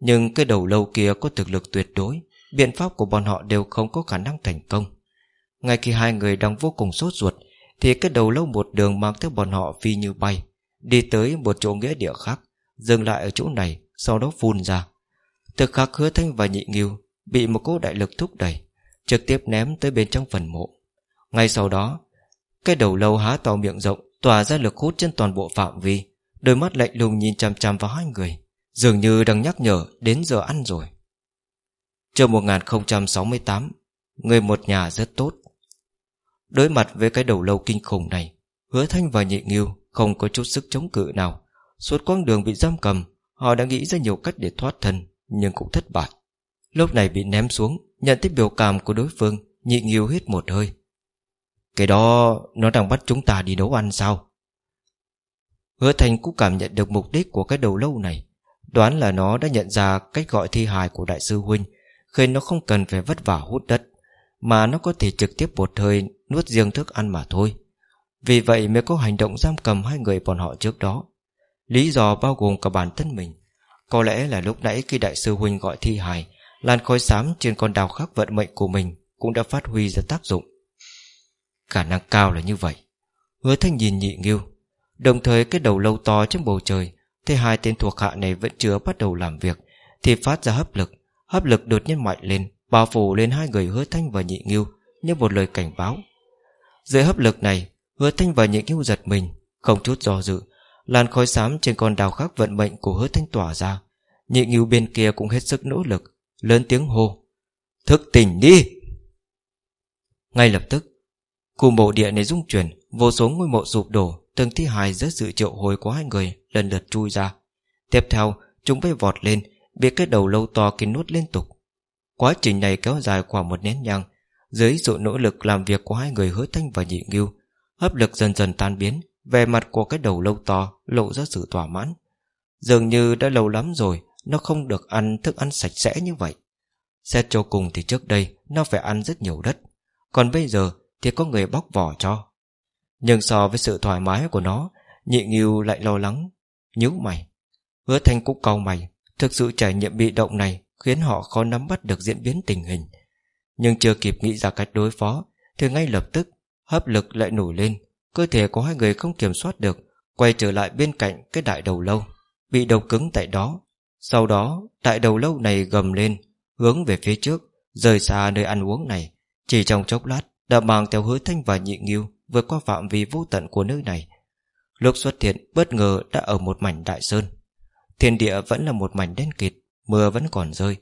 Nhưng cái đầu lâu kia có thực lực tuyệt đối, Biện pháp của bọn họ đều không có khả năng thành công. Ngay khi hai người đang vô cùng sốt ruột, Thì cái đầu lâu một đường mang theo bọn họ phi như bay, Đi tới một chỗ nghĩa địa khác, Dừng lại ở chỗ này, Sau đó phun ra. Thực khắc hứa thanh và nhị nghiêu Bị một cỗ đại lực thúc đẩy, Trực tiếp ném tới bên trong phần mộ. Ngay sau đó, Cái đầu lâu há to miệng rộng, Tỏa ra lực hút trên toàn bộ phạm vi, Đôi mắt lạnh lùng nhìn chằm chằm vào hai người, Dường như đang nhắc nhở Đến giờ ăn rồi. Trường 1068 Người một nhà rất tốt. Đối mặt với cái đầu lâu kinh khủng này, Hứa Thanh và Nhị Nghiêu Không có chút sức chống cự nào. Suốt quãng đường bị giam cầm, Họ đã nghĩ ra nhiều cách để thoát thân nhưng cũng thất bại. Lúc này bị ném xuống, Nhận tiếp biểu cảm của đối phương Nhị nghiêu hít một hơi. Cái đó, nó đang bắt chúng ta đi nấu ăn sao? Hứa Thành cũng cảm nhận được mục đích của cái đầu lâu này. Đoán là nó đã nhận ra cách gọi thi hài của đại sư Huynh, Khiến nó không cần phải vất vả hút đất, Mà nó có thể trực tiếp một hơi, Nuốt riêng thức ăn mà thôi. Vì vậy mới có hành động giam cầm hai người bọn họ trước đó. Lý do bao gồm cả bản thân mình có lẽ là lúc nãy khi đại sư Huynh gọi thi hài, Làn khói xám trên con đào khắc vận mệnh của mình Cũng đã phát huy ra tác dụng. Khả năng cao là như vậy. Hứa thanh nhìn nhị nghiêu, Đồng thời cái đầu lâu to trong bầu trời Thế hai tên thuộc hạ này vẫn chưa bắt đầu làm việc, Thì phát ra hấp lực. Hấp lực đột nhiên mạnh lên, Bao phủ lên hai người hứa thanh và nhị nghiêu Như một lời cảnh báo. Dưới hấp lực này, Hứa thanh và nhị nghiêu giật mình, Không chút do dự Làn khói xám trên con đào khắc vận mệnh của hứa thanh tỏa ra. Nhị nghiêu bên kia cũng hết sức nỗ lực, Lớn tiếng hô, Thức tỉnh đi! Ngay lập tức, Khu mộ địa này rung chuyển, Vô số ngôi mộ sụp đổ Từng thi hài rất sự triệu hồi của hai người Lần lượt chui ra. Tiếp theo, chúng vây vọt lên, Bị cái đầu lâu to kín nuốt liên tục. Quá trình này kéo dài khoảng một nén nhang, Dưới sự nỗ lực làm việc của hai người hứa thanh và nhị nghiêu Hấp lực dần dần tan biến. Về mặt của cái đầu lâu to Lộ ra sự thỏa mãn. Dường như đã lâu lắm rồi, Nó không được ăn thức ăn sạch sẽ như vậy. Xét cho cùng thì trước đây, Nó phải ăn rất nhiều đất. Còn bây giờ thì có người bóc vỏ cho. Nhưng so với sự thoải mái của nó, Nhị nghiêu lại lo lắng, nhíu mày. Hứa thanh cũng cau mày. Thực sự trải nghiệm bị động này Khiến họ khó nắm bắt được diễn biến tình hình. Nhưng chưa kịp nghĩ ra cách đối phó, Thì ngay lập tức, Hấp lực lại nổi lên Cơ thể của hai người không kiểm soát được, Quay trở lại bên cạnh cái đại đầu lâu, Bị đầu cứng tại đó. Sau đó, đại đầu lâu này gầm lên, Hướng về phía trước, Rời xa nơi ăn uống này. Chỉ trong chốc lát, đã mang theo hứa thanh và nhị nghiêu vượt qua phạm vi vô tận của nơi này. Lúc xuất hiện, bất ngờ đã ở một mảnh đại sơn. Thiên địa vẫn là một mảnh đen kịt, mưa vẫn còn rơi,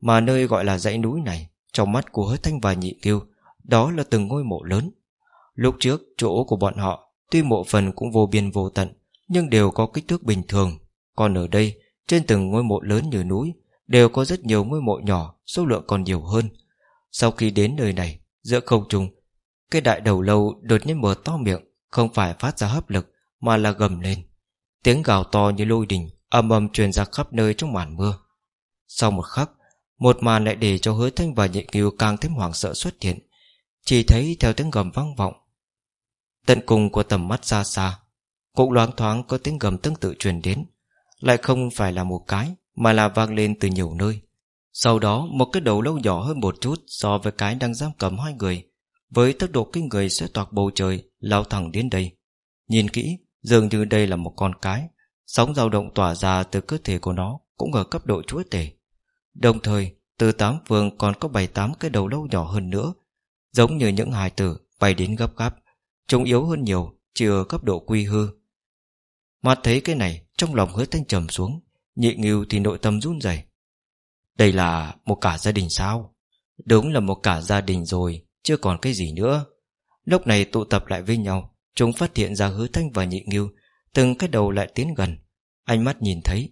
mà nơi gọi là dãy núi này, trong mắt của hứa thanh và nhị kiêu đó là từng ngôi mộ lớn lúc trước, chỗ của bọn họ, tuy mộ phần cũng vô biên vô tận, nhưng đều có kích thước bình thường. Còn ở đây, trên từng ngôi mộ lớn như núi, đều có rất nhiều ngôi mộ nhỏ, số lượng còn nhiều hơn. Sau khi đến nơi này, Giữa không trung, Cái đại đầu lâu đột nhiên mở to miệng, Không phải phát ra hấp lực, Mà là gầm lên. Tiếng gào to như lôi đình, Âm âm truyền ra khắp nơi trong màn mưa. Sau một khắc, Một màn lại để cho hứa thanh và nhị kiều càng thêm hoảng sợ xuất hiện. Chỉ thấy theo tiếng gầm vang vọng Tận cùng của tầm mắt xa xa, Cũng loáng thoáng có tiếng gầm tương tự truyền đến. Lại không phải là một cái, Mà là vang lên từ nhiều nơi. Sau đó, một cái đầu lâu nhỏ hơn một chút So với cái đang giam cầm hai người, Với tốc độ kinh người sẽ toạc bầu trời, Lao thẳng đến đây. Nhìn kỹ, dường như đây là một con cái. Sóng dao động tỏa ra từ cơ thể của nó, Cũng ở cấp độ chúa tể. Đồng thời, từ tám phương còn có bảy tám cái đầu lâu nhỏ hơn nữa, Giống như những hài tử bay đến gấp gáp. Chúng yếu hơn nhiều Chỉ ở cấp độ quy hư. Mà thấy cái này, Trong lòng hứa thanh trầm xuống, Nhị nghiêu thì nội tâm run rẩy. Đây là một cả gia đình sao? Đúng là một cả gia đình rồi, Chưa còn cái gì nữa. Lúc này tụ tập lại với nhau, Chúng phát hiện ra hứa thanh và nhị nghiêu Từng cái đầu lại tiến gần. Ánh mắt nhìn thấy,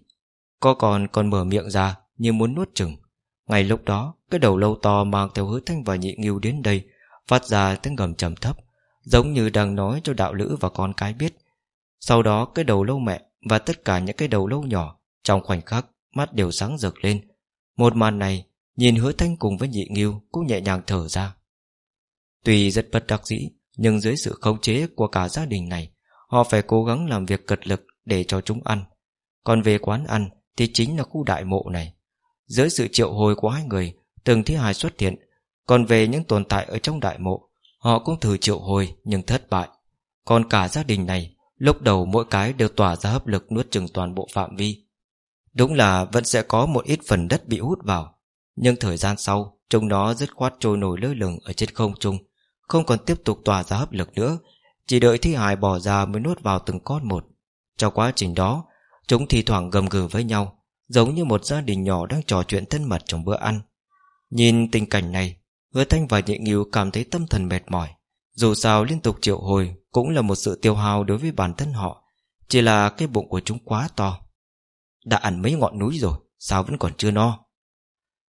Có còn còn mở miệng ra như muốn nuốt chừng Ngay lúc đó, Cái đầu lâu to mang theo hứa thanh và nhị nghiêu đến đây, Phát ra tiếng gầm trầm thấp. Giống như đang nói cho đạo lữ và con cái biết. Sau đó, cái đầu lâu mẹ Và tất cả những cái đầu lâu nhỏ Trong khoảnh khắc mắt đều sáng rực lên. Một màn này, Nhìn hứa thanh cùng với nhị nghiêu Cũng nhẹ nhàng thở ra. Tuy rất bất đắc dĩ, Nhưng dưới sự khống chế của cả gia đình này, Họ phải cố gắng làm việc cật lực Để cho chúng ăn. Còn về quán ăn thì chính là khu đại mộ này. Dưới sự triệu hồi của hai người, Từng thi hài xuất hiện, Còn về những tồn tại ở trong đại mộ Họ cũng thử triệu hồi, nhưng thất bại. Còn cả gia đình này, Lúc đầu mỗi cái đều tỏa ra hấp lực nuốt chừng toàn bộ phạm vi. Đúng là vẫn sẽ có một ít phần đất bị hút vào, Nhưng thời gian sau, chúng nó dứt khoát trôi nổi lơ lửng ở trên không trung, Không còn tiếp tục tỏa ra hấp lực nữa, Chỉ đợi thi hài bỏ ra mới nuốt vào từng con một. Trong quá trình đó, Chúng thì thoảng gầm gừ với nhau, Giống như một gia đình nhỏ đang trò chuyện thân mật trong bữa ăn. Nhìn tình cảnh này Hứa Thanh và Nhị Nghiêu cảm thấy tâm thần mệt mỏi. Dù sao, liên tục triệu hồi Cũng là một sự tiêu hao đối với bản thân họ. Chỉ là cái bụng của chúng quá to. Đã ăn mấy ngọn núi rồi, Sao vẫn còn chưa no?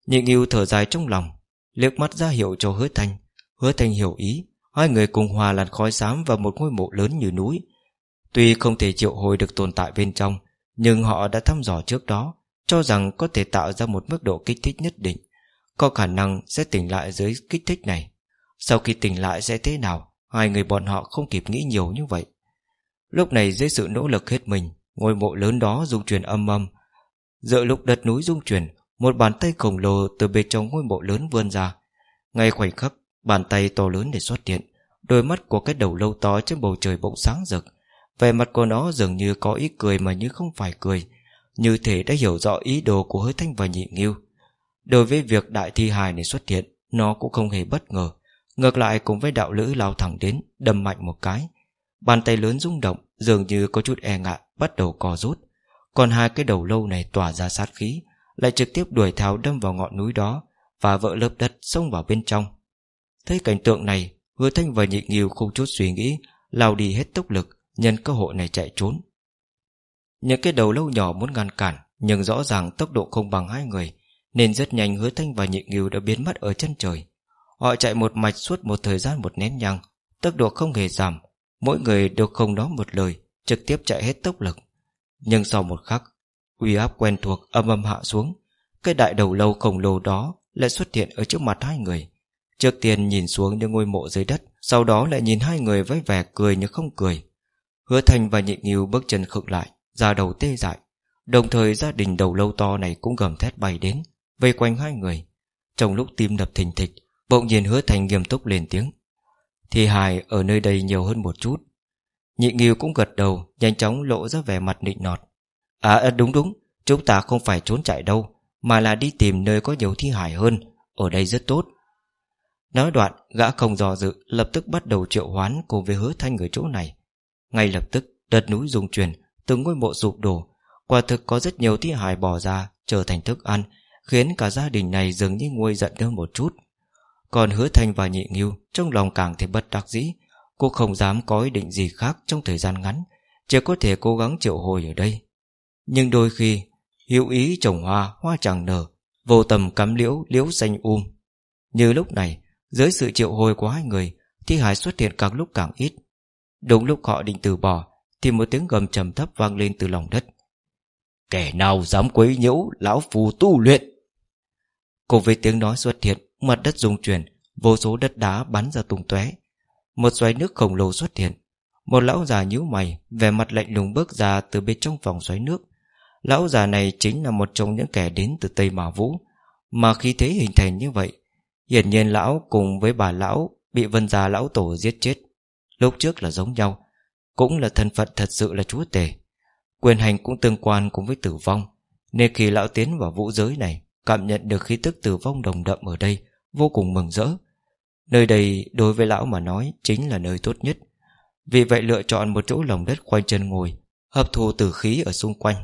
Nhị nghiêu thở dài trong lòng, liếc mắt ra hiệu cho hứa thanh. Hứa thanh hiểu ý, Hai người cùng hòa làn khói xám vào một ngôi mộ lớn như núi. Tuy không thể triệu hồi được tồn tại bên trong, Nhưng họ đã thăm dò trước đó, Cho rằng có thể tạo ra một mức độ kích thích nhất định. Có khả năng sẽ tỉnh lại dưới kích thích này. Sau khi tỉnh lại sẽ thế nào? Hai người bọn họ không kịp nghĩ nhiều như vậy. Lúc này dưới sự nỗ lực hết mình, Ngôi mộ lớn đó rung chuyển âm âm. Giữa lúc đất núi rung chuyển, Một bàn tay khổng lồ từ bên trong ngôi mộ lớn vươn ra. Ngay khoảnh khắc, Bàn tay to lớn để xuất hiện, Đôi mắt của cái đầu lâu to trên bầu trời bỗng sáng rực. Về mặt của nó dường như có ý cười mà như không phải cười. Như thể đã hiểu rõ ý đồ của hứa thanh và nhị nghiêu. Đối với việc đại thi hài này xuất hiện, Nó cũng không hề bất ngờ. Ngược lại cùng với đạo lữ lao thẳng đến, Đâm mạnh một cái. Bàn tay lớn rung động, Dường như có chút e ngại, Bắt đầu co rút. Còn hai cái đầu lâu này tỏa ra sát khí, Lại trực tiếp đuổi theo đâm vào ngọn núi đó Và vỡ lớp đất xông vào bên trong. Thấy cảnh tượng này, Hứa Thanh và Nhị Nghiêu không chút suy nghĩ, lao đi hết tốc lực, Nhân cơ hội này chạy trốn. Những cái đầu lâu nhỏ muốn ngăn cản, Nhưng rõ ràng tốc độ không bằng hai người nên rất nhanh Hứa Thanh và Nhị Nghiêu đã biến mất ở chân trời. Họ chạy một mạch suốt một thời gian một nén nhăng Tốc độ không hề giảm, Mỗi người đều không nói một lời, Trực tiếp chạy hết tốc lực. Nhưng sau một khắc, Uy áp quen thuộc âm âm hạ xuống, Cái đại đầu lâu khổng lồ đó Lại xuất hiện ở trước mặt hai người. Trước tiên nhìn xuống những ngôi mộ dưới đất, Sau đó lại nhìn hai người với vẻ cười nhưng không cười. Hứa Thành và Nhị Nghiêu bước chân khựng lại ra đầu tê dại. Đồng thời gia đình đầu lâu to này cũng gầm thét bay đến. Vây quanh hai người. Trong lúc tim đập thình thịch Bỗng nhiên hứa Thành nghiêm túc lên tiếng. Thì hài ở nơi đây nhiều hơn một chút. Nhị Nghiêu cũng gật đầu Nhanh chóng lộ ra vẻ mặt nịnh nọt. À, à, đúng đúng. Chúng ta không phải trốn chạy đâu Mà là đi tìm nơi có nhiều thi hài hơn. Ở đây rất tốt. Nói đoạn gã không dò dự Lập tức bắt đầu triệu hoán cùng với hứa thanh ở chỗ này. Ngay lập tức Đợt núi dùng truyền Từng ngôi mộ sụp đổ. Quả thực có rất nhiều thi hài bỏ ra Trở thành thức ăn Khiến cả gia đình này dường như nguôi giận hơn một chút. Còn hứa thanh và nhị nghiêu Trong lòng càng thêm bất đắc dĩ. Cô không dám có ý định gì khác trong thời gian ngắn Chỉ có thể cố gắng triệu hồi ở đây. Nhưng đôi khi Hữu ý trồng hoa, hoa chẳng nở Vô tầm cắm liễu, liễu xanh um. Như lúc này dưới sự triệu hồi của hai người Thi hải xuất hiện càng lúc càng ít. Đúng lúc họ định từ bỏ Thì một tiếng gầm trầm thấp vang lên từ lòng đất. Kẻ nào dám quấy nhiễu Lão phù tu luyện? Cùng với tiếng nói xuất hiện, Mặt đất rung chuyển, Vô số đất đá bắn ra tung tóe. Một xoáy nước khổng lồ xuất hiện. Một lão già nhíu mày, Vẻ mặt lạnh lùng bước ra từ bên trong vòng xoáy nước. Lão già này chính là một trong những kẻ đến từ Tây Mã Vũ. Mà khi thế hình thành như vậy, Hiển nhiên lão cùng với bà lão Bị vân gia lão tổ giết chết. Lúc trước là giống nhau, Cũng là thân phận thật sự là chúa tể. Quyền hành cũng tương quan cùng với tử vong, Nên khi lão tiến vào vũ giới này Cảm nhận được khí tức tử vong đồng đậm ở đây, Vô cùng mừng rỡ. Nơi đây đối với lão mà nói Chính là nơi tốt nhất. Vì vậy lựa chọn một chỗ lòng đất quanh chân ngồi, Hấp thu tử khí ở xung quanh.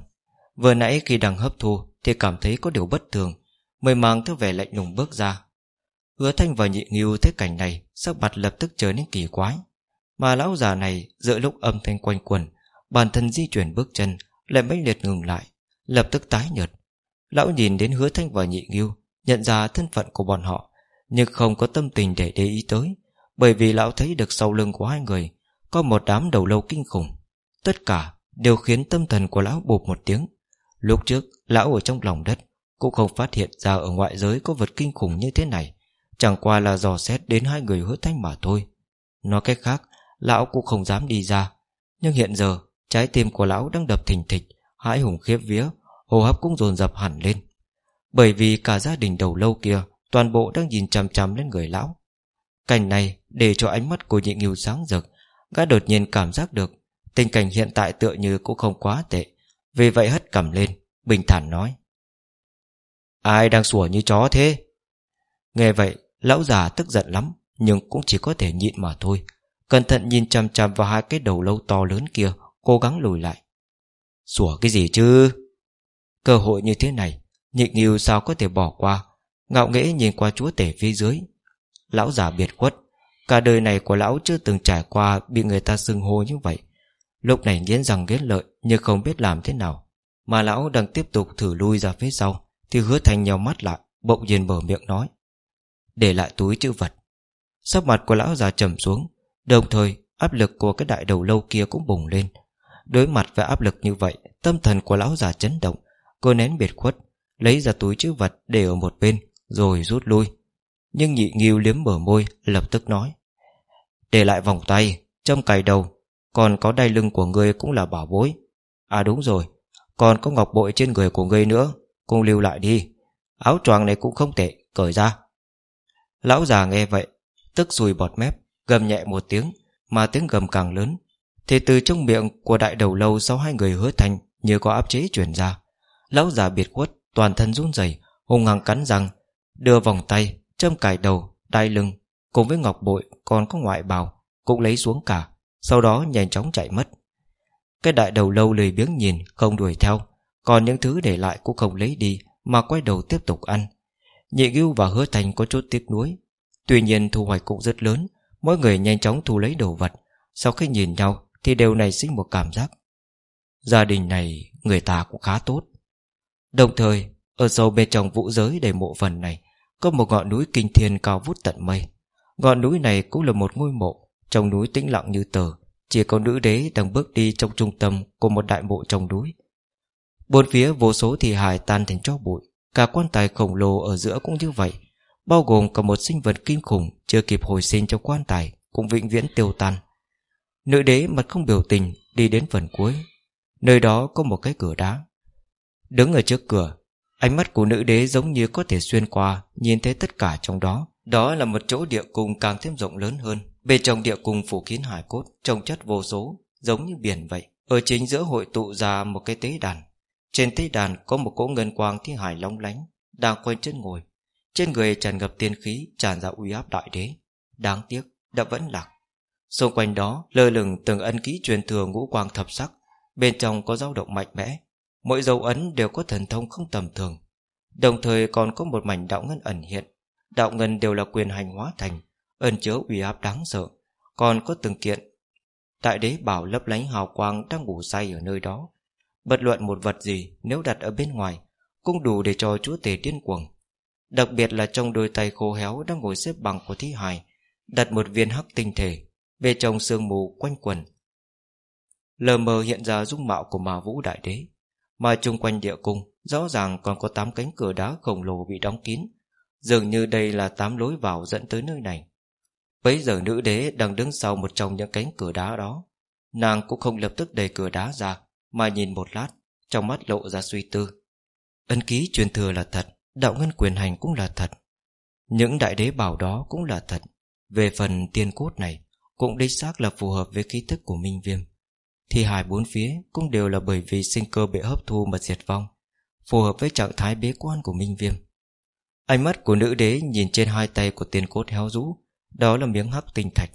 Vừa nãy khi đang hấp thu Thì cảm thấy có điều bất thường Mới mang theo vẻ lạnh lùng bước ra. Hứa Thanh và nhị nghiêu thấy cảnh này, Sắc mặt lập tức trở nên kỳ quái. Mà lão già này, giữa lúc âm thanh quanh quần Bản thân di chuyển bước chân, Lại mãnh liệt ngừng lại, Lập tức tái nhợt. Lão nhìn đến hứa thanh và nhị nghiêu, Nhận ra thân phận của bọn họ, Nhưng không có tâm tình để để ý tới, Bởi vì lão thấy được sau lưng của hai người, Có một đám đầu lâu kinh khủng. Tất cả đều khiến tâm thần của lão bụp một tiếng. Lúc trước, lão ở trong lòng đất, Cũng không phát hiện ra ở ngoại giới có vật kinh khủng như thế này, Chẳng qua là dò xét đến hai người hứa thanh mà thôi. Nói cách khác, Lão cũng không dám đi ra, Nhưng hiện giờ, Trái tim của lão đang đập thình thịch, Hãi hùng khiếp vía Hô hấp cũng dồn dập hẳn lên. Bởi vì cả gia đình đầu lâu kia, Toàn bộ đang nhìn chằm chằm lên người lão. Cảnh này để cho ánh mắt của nhị nghiêu sáng rực, Gã đột nhiên cảm giác được Tình cảnh hiện tại tựa như cũng không quá tệ. Vì vậy hất cầm lên, Bình thản nói. Ai đang sủa như chó thế? Nghe vậy, Lão già tức giận lắm, Nhưng cũng chỉ có thể nhịn mà thôi. Cẩn thận nhìn chằm chằm vào hai cái đầu lâu to lớn kia, Cố gắng lùi lại. Sủa cái gì chứ? Cơ hội như thế này Nhịn nghiêu sao có thể bỏ qua? Ngạo nghễ nhìn qua chúa tể phía dưới. Lão già biệt khuất, Cả đời này của lão chưa từng trải qua Bị người ta xưng hô như vậy. Lúc này nghiến rằng ghét lợi, Nhưng không biết làm thế nào. Mà lão đang tiếp tục thử lui ra phía sau, Thì hứa thành nhau mắt lại, Bỗng nhiên mở miệng nói. Để lại túi chữ vật. Sắc mặt của lão già trầm xuống, Đồng thời áp lực của cái đại đầu lâu kia cũng bùng lên. Đối mặt với áp lực như vậy, Tâm thần của lão già chấn động. Cô nén biệt khuất, Lấy ra túi chữ vật để ở một bên, Rồi rút lui. Nhưng nhị nghiêu liếm mở môi, Lập tức nói, Để lại vòng tay, Châm cài đầu, Còn có đai lưng của ngươi cũng là bảo bối. À đúng rồi, Còn có ngọc bội trên người của ngươi nữa, Cũng lưu lại đi, Áo choàng này cũng không tệ, Cởi ra. Lão già nghe vậy, Tức rùi bọt mép, Gầm nhẹ một tiếng, Mà tiếng gầm càng lớn. Thì từ trong miệng của đại đầu lâu Sau hai người hứa thành Như có áp chế chuyển ra. Lão già biệt quất Toàn thân run rẩy hùng hăng cắn răng, Đưa vòng tay, Châm cài đầu, Đai lưng, Cùng với ngọc bội Còn có ngoại bào, Cũng lấy xuống cả, Sau đó nhanh chóng chạy mất. Cái đại đầu lâu lười biếng nhìn, Không đuổi theo, Còn những thứ để lại cũng không lấy đi, Mà quay đầu tiếp tục ăn. Nhị Gưu và Hứa Thành có chút tiếc nuối. Tuy nhiên thu hoạch cũng rất lớn, Mỗi người nhanh chóng thu lấy đồ vật. Sau khi nhìn nhau, Thì đều nảy sinh một cảm giác. Gia đình này, người ta cũng khá tốt. Đồng thời, Ở sâu bên trong vũ giới đầy mộ phần này, Có một ngọn núi kinh thiên cao vút tận mây. Ngọn núi này cũng là một ngôi mộ, Trong núi tĩnh lặng như tờ, Chỉ có nữ đế đang bước đi trong trung tâm Của một đại mộ trong núi. Bốn phía vô số thi hài tan thành cho bụi, Cả quan tài khổng lồ ở giữa cũng như vậy, Bao gồm cả một sinh vật kinh khủng Chưa kịp hồi sinh trong quan tài Cũng vĩnh viễn tiêu tan. Nữ đế mặt không biểu tình Đi đến phần cuối. Nơi đó có một cái cửa đá Đứng ở trước cửa. Ánh mắt của nữ đế giống như có thể xuyên qua, Nhìn thấy tất cả trong đó. Đó là một chỗ địa cung càng thêm rộng lớn hơn. Bên trong địa cung phủ kín hải cốt, Trông chất vô số, Giống như biển vậy. Ở chính giữa hội tụ ra một cái tế đàn. Trên tế đàn có một cỗ ngân quang thi hải long lánh, Đang quanh chân ngồi. Trên người tràn ngập tiên khí, Tràn ra uy áp đại đế. Đáng tiếc, đã vẫn lạc. Xung quanh đó, lơ lửng từng ân ký truyền thừa ngũ quang thập sắc. Bên trong có dao động mạnh mẽ Mỗi dấu ấn đều có thần thông không tầm thường. Đồng thời còn có một mảnh đạo ngân ẩn hiện. Đạo ngân đều là quyền hành hóa thành, Ẩn chứa uy áp đáng sợ. Còn có từng kiện. Tại đế bảo lấp lánh hào quang đang ngủ say ở nơi đó. Bất luận một vật gì, Nếu đặt ở bên ngoài, Cũng đủ để cho chúa tể điên cuồng. Đặc biệt là trong đôi tay khô héo Đang ngồi xếp bằng của thi hài, Đặt một viên hắc tinh thể Về trong sương mù quanh quần. Lờ mờ hiện ra dung mạo của mà vũ đại đế. Mà chung quanh địa cung, Rõ ràng còn có 8 cánh cửa đá khổng lồ bị đóng kín. Dường như đây là 8 lối vào dẫn tới nơi này. Bấy giờ nữ đế đang đứng sau một trong những cánh cửa đá đó. Nàng cũng không lập tức đẩy cửa đá ra, Mà nhìn một lát, Trong mắt lộ ra suy tư. Ân ký truyền thừa là thật, Đạo ngân quyền hành cũng là thật. Những đại đế bảo đó cũng là thật. Về phần tiên cốt này, Cũng đích xác là phù hợp với khí thức của Minh Viêm. Thì hai bốn phía cũng đều là bởi vì sinh cơ bị hấp thu mà diệt vong, Phù hợp với trạng thái bế quan của Minh Viêm. Ánh mắt của nữ đế nhìn trên hai tay của tiền cốt héo rũ, Đó là miếng hắc tinh thạch.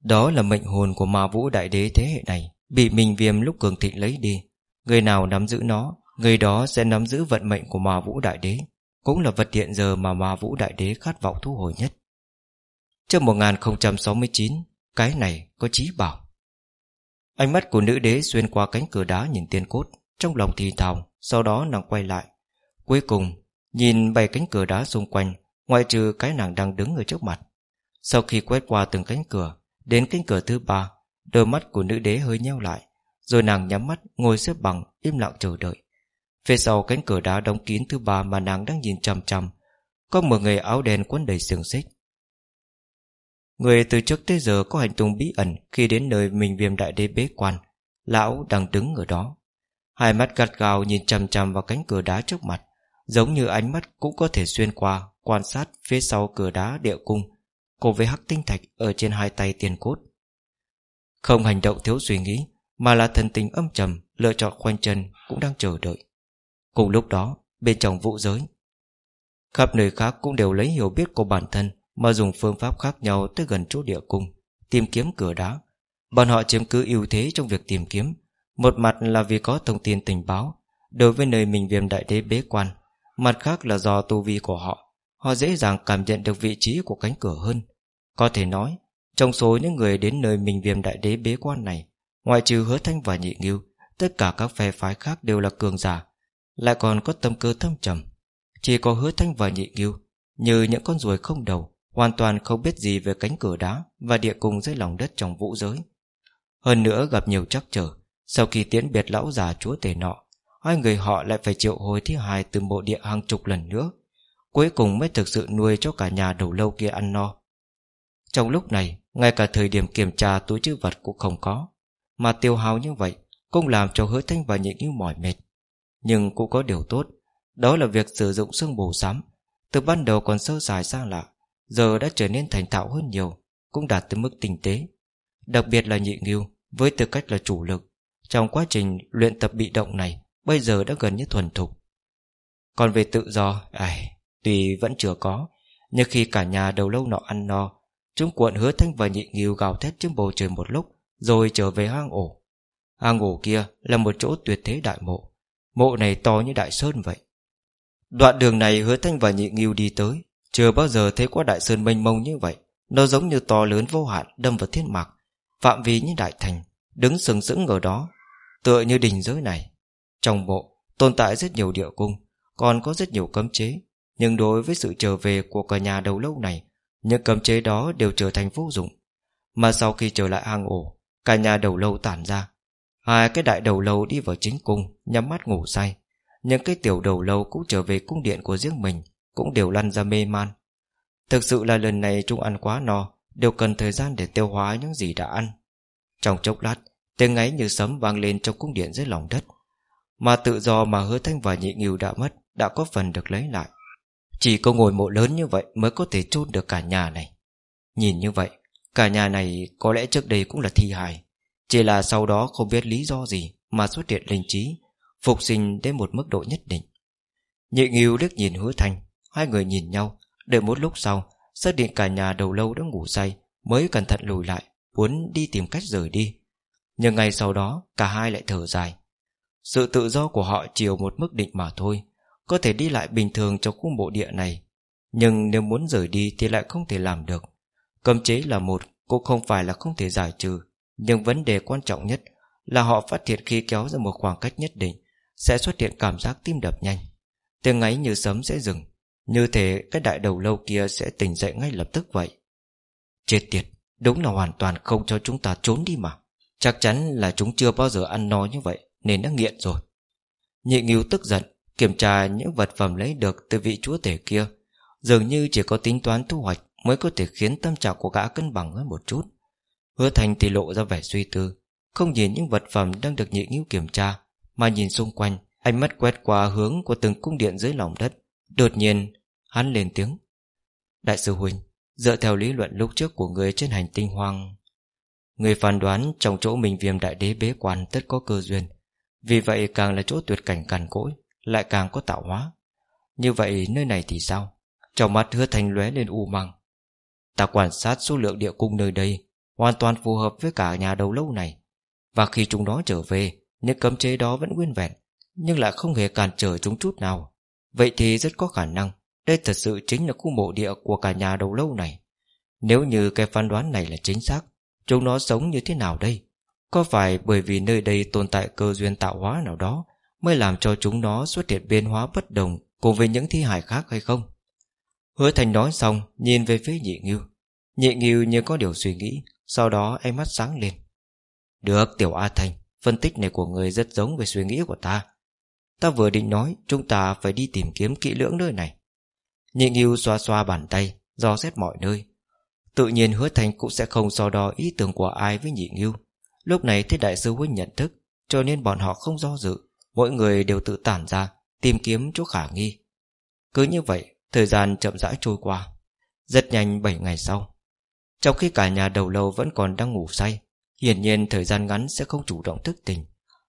Đó là mệnh hồn của ma vũ đại đế thế hệ này, Bị Minh Viêm lúc cường thịnh lấy đi. Người nào nắm giữ nó, Người đó sẽ nắm giữ vận mệnh của ma vũ đại đế, Cũng là vật hiện giờ mà ma vũ đại đế khát vọng thu hồi nhất. Trước 1069 Cái này có trí bảo. Ánh mắt của nữ đế xuyên qua cánh cửa đá nhìn tiên cốt, Trong lòng thì thào, Sau đó nàng quay lại. Cuối cùng, Nhìn bảy cánh cửa đá xung quanh, Ngoại trừ cái nàng đang đứng ở trước mặt. Sau khi quét qua từng cánh cửa, Đến cánh cửa thứ ba, Đôi mắt của nữ đế hơi nheo lại, Rồi nàng nhắm mắt ngồi xếp bằng, Im lặng chờ đợi. Phía sau cánh cửa đá đóng kín thứ ba Mà nàng đang nhìn chằm chằm, Có một người áo đen quấn đầy xương xích. Người từ trước tới giờ có hành tung bí ẩn Khi đến nơi mình viêm đại đế bế quan, Lão đang đứng ở đó. Hai mắt gắt gao nhìn chằm chằm vào cánh cửa đá trước mặt, Giống như ánh mắt cũng có thể xuyên qua, Quan sát phía sau cửa đá địa cung Cùng với hắc tinh thạch Ở trên hai tay tiền cốt. Không hành động thiếu suy nghĩ, Mà là thần tình âm trầm, Lựa chọn khoanh chân cũng đang chờ đợi. Cùng lúc đó, bên trong vũ giới, Khắp nơi khác cũng đều lấy hiểu biết của bản thân mà dùng phương pháp khác nhau tới gần chỗ địa cung, Tìm kiếm cửa đá. Bọn họ chiếm cứ ưu thế trong việc tìm kiếm. Một mặt là vì có thông tin tình báo, Đối với nơi mình viêm đại đế bế quan. Mặt khác là do tu vi của họ Họ dễ dàng cảm nhận được vị trí của cánh cửa hơn. Có thể nói, Trong số những người đến nơi mình viêm đại đế bế quan này, Ngoại trừ hứa thanh và nhị nghiêu Tất cả các phe phái khác đều là cường giả, Lại còn có tâm cơ thâm trầm. Chỉ có hứa thanh và nhị nghiêu Như những con ruồi không đầu Hoàn toàn không biết gì về cánh cửa đá Và địa cung dưới lòng đất trong vũ giới. Hơn nữa gặp nhiều trắc trở, Sau khi tiễn biệt lão già chúa tể nọ, Hai người họ lại phải triệu hồi thứ hai Từ bộ địa hàng chục lần nữa, Cuối cùng mới thực sự nuôi cho cả nhà đầu lâu kia ăn no. Trong lúc này, Ngay cả thời điểm kiểm tra túi chữ vật cũng không có, Mà tiêu hao như vậy Cũng làm cho hứa thanh và những yêu mỏi mệt. Nhưng cũng có điều tốt, Đó là việc sử dụng xương bồ sám Từ ban đầu còn sơ sài sang lạ Giờ đã trở nên thành thạo hơn nhiều Cũng đạt tới mức tinh tế. Đặc biệt là nhị nghiêu Với tư cách là chủ lực Trong quá trình luyện tập bị động này Bây giờ đã gần như thuần thục. Còn về tự do ai, Tuy vẫn chưa có Nhưng khi cả nhà đầu lâu nọ ăn no Chúng cuộn hứa thanh và nhị nghiêu gào thét trên bầu trời một lúc Rồi trở về hang ổ. Hang ổ kia là một chỗ tuyệt thế đại mộ Mộ này to như đại sơn vậy. Đoạn đường này hứa thanh và nhị nghiêu đi tới chưa bao giờ thấy qua đại sơn mênh mông như vậy. Nó giống như to lớn vô hạn đâm vào thiên mạc. Phạm vi như đại thành, Đứng sừng sững ở đó, Tựa như đỉnh giới này. Trong bộ, tồn tại rất nhiều địa cung, Còn có rất nhiều cấm chế. Nhưng đối với sự trở về của cả nhà đầu lâu này, Những cấm chế đó đều trở thành vô dụng. Mà sau khi trở lại hang ổ, Cả nhà đầu lâu tản ra. Hai cái đại đầu lâu đi vào chính cung, Nhắm mắt ngủ say. Những cái tiểu đầu lâu cũng trở về cung điện của riêng mình. Cũng đều lăn ra mê man. Thực sự là lần này chúng ăn quá no, Đều cần thời gian để tiêu hóa những gì đã ăn. Trong chốc lát, Tiếng ngáy như sấm vang lên trong cung điện dưới lòng đất. Mà tự do mà hứa thanh và nhị nghiêu đã mất, Đã có phần được lấy lại. Chỉ có ngồi mộ lớn như vậy Mới có thể chôn được cả nhà này. Nhìn như vậy, Cả nhà này có lẽ trước đây cũng là thi hài. Chỉ là sau đó không biết lý do gì Mà xuất hiện linh trí, Phục sinh đến một mức độ nhất định. Nhị nghiêu liếc nhìn hứa thanh Hai người nhìn nhau, Đợi một lúc sau, Xác định cả nhà đầu lâu đã ngủ say, Mới cẩn thận lùi lại, Muốn đi tìm cách rời đi. Nhưng ngày sau đó, cả hai lại thở dài. Sự tự do của họ chỉ ở một mức định mà thôi, Có thể đi lại bình thường trong khu mộ địa này, Nhưng nếu muốn rời đi Thì lại không thể làm được. Cấm chế là một, Cũng không phải là không thể giải trừ, Nhưng vấn đề quan trọng nhất Là họ phát hiện khi kéo ra một khoảng cách nhất định, Sẽ xuất hiện cảm giác tim đập nhanh. Tiếng ngáy như sấm sẽ dừng như thế, cái đại đầu lâu kia sẽ tỉnh dậy ngay lập tức vậy. Chết tiệt, Đúng là hoàn toàn không cho chúng ta trốn đi mà. Chắc chắn là chúng chưa bao giờ ăn no như vậy, Nên đã nghiện rồi. Nhị nghiêu tức giận, Kiểm tra những vật phẩm lấy được từ vị chúa tể kia. Dường như chỉ có tính toán thu hoạch Mới có thể khiến tâm trạng của gã cân bằng hơn một chút. Hứa thành thì lộ ra vẻ suy tư, Không nhìn những vật phẩm đang được nhị nghiêu kiểm tra, Mà nhìn xung quanh, Ánh mắt quét qua hướng của từng cung điện dưới lòng đất. Đột nhiên Hắn lên tiếng. Đại sư Huynh, Dựa theo lý luận lúc trước của người trên hành tinh hoang, Người phán đoán trong chỗ mình viêm đại đế bế quan tất có cơ duyên. Vì vậy càng là chỗ tuyệt cảnh cằn cỗi, Lại càng có tạo hóa. Như vậy nơi này thì sao? Trong mắt hứa thành lóe lên u măng Ta quan sát số lượng địa cung nơi đây, Hoàn toàn phù hợp với cả nhà đầu lâu này. Và khi chúng nó trở về, Những cấm chế đó vẫn nguyên vẹn, Nhưng lại không hề cản trở chúng chút nào. Vậy thì rất có khả năng đây thật sự chính là khu mộ địa của cả nhà đầu lâu này. Nếu như cái phán đoán này là chính xác, Chúng nó sống như thế nào đây? Có phải bởi vì nơi đây tồn tại cơ duyên tạo hóa nào đó Mới làm cho chúng nó xuất hiện biến hóa bất đồng Cùng với những thi hài khác hay không? Hứa thành nói xong, Nhìn về phía nhị nghiêu Nhị nghiêu như có điều suy nghĩ, Sau đó ánh mắt sáng lên. Được, tiểu A Thành, Phân tích này của người rất giống với suy nghĩ của ta. Ta vừa định nói, Chúng ta phải đi tìm kiếm kỹ lưỡng nơi này. Nhị nghiêu xoa xoa bàn tay, Do xét mọi nơi. Tự nhiên hứa thành cũng sẽ không so đo ý tưởng của ai với nhị nghiêu Lúc này thế đại sư huynh nhận thức, Cho nên bọn họ không do dự. Mỗi người đều tự tản ra, Tìm kiếm chỗ khả nghi. Cứ như vậy, Thời gian chậm rãi trôi qua. Rất nhanh 7 ngày sau. Trong khi cả nhà đầu lâu vẫn còn đang ngủ say, Hiển nhiên thời gian ngắn sẽ không chủ động thức tỉnh.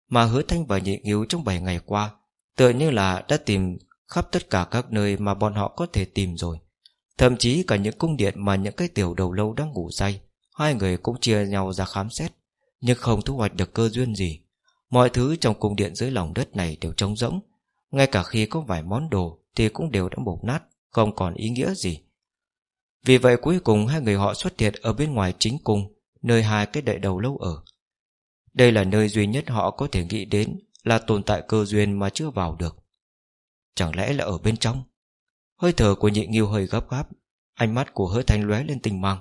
Mà hứa thanh và nhị nghiêu trong 7 ngày qua, Tựa như là đã tìm khắp tất cả các nơi mà bọn họ có thể tìm rồi. Thậm chí cả những cung điện mà những cái tiểu đầu lâu đang ngủ say, hai người cũng chia nhau ra khám xét, nhưng không thu hoạch được cơ duyên gì. Mọi thứ trong cung điện dưới lòng đất này đều trống rỗng, ngay cả khi có vài món đồ thì cũng đều đã bột nát, không còn ý nghĩa gì. Vì vậy cuối cùng hai người họ xuất hiện ở bên ngoài chính cung, nơi hai cái đại đầu lâu ở. Đây là nơi duy nhất họ có thể nghĩ đến là tồn tại cơ duyên mà chưa vào được. Chẳng lẽ là ở bên trong? Hơi thở của nhị nghiêu hơi gấp gáp, Ánh mắt của hứa thanh lóe lên tình mang.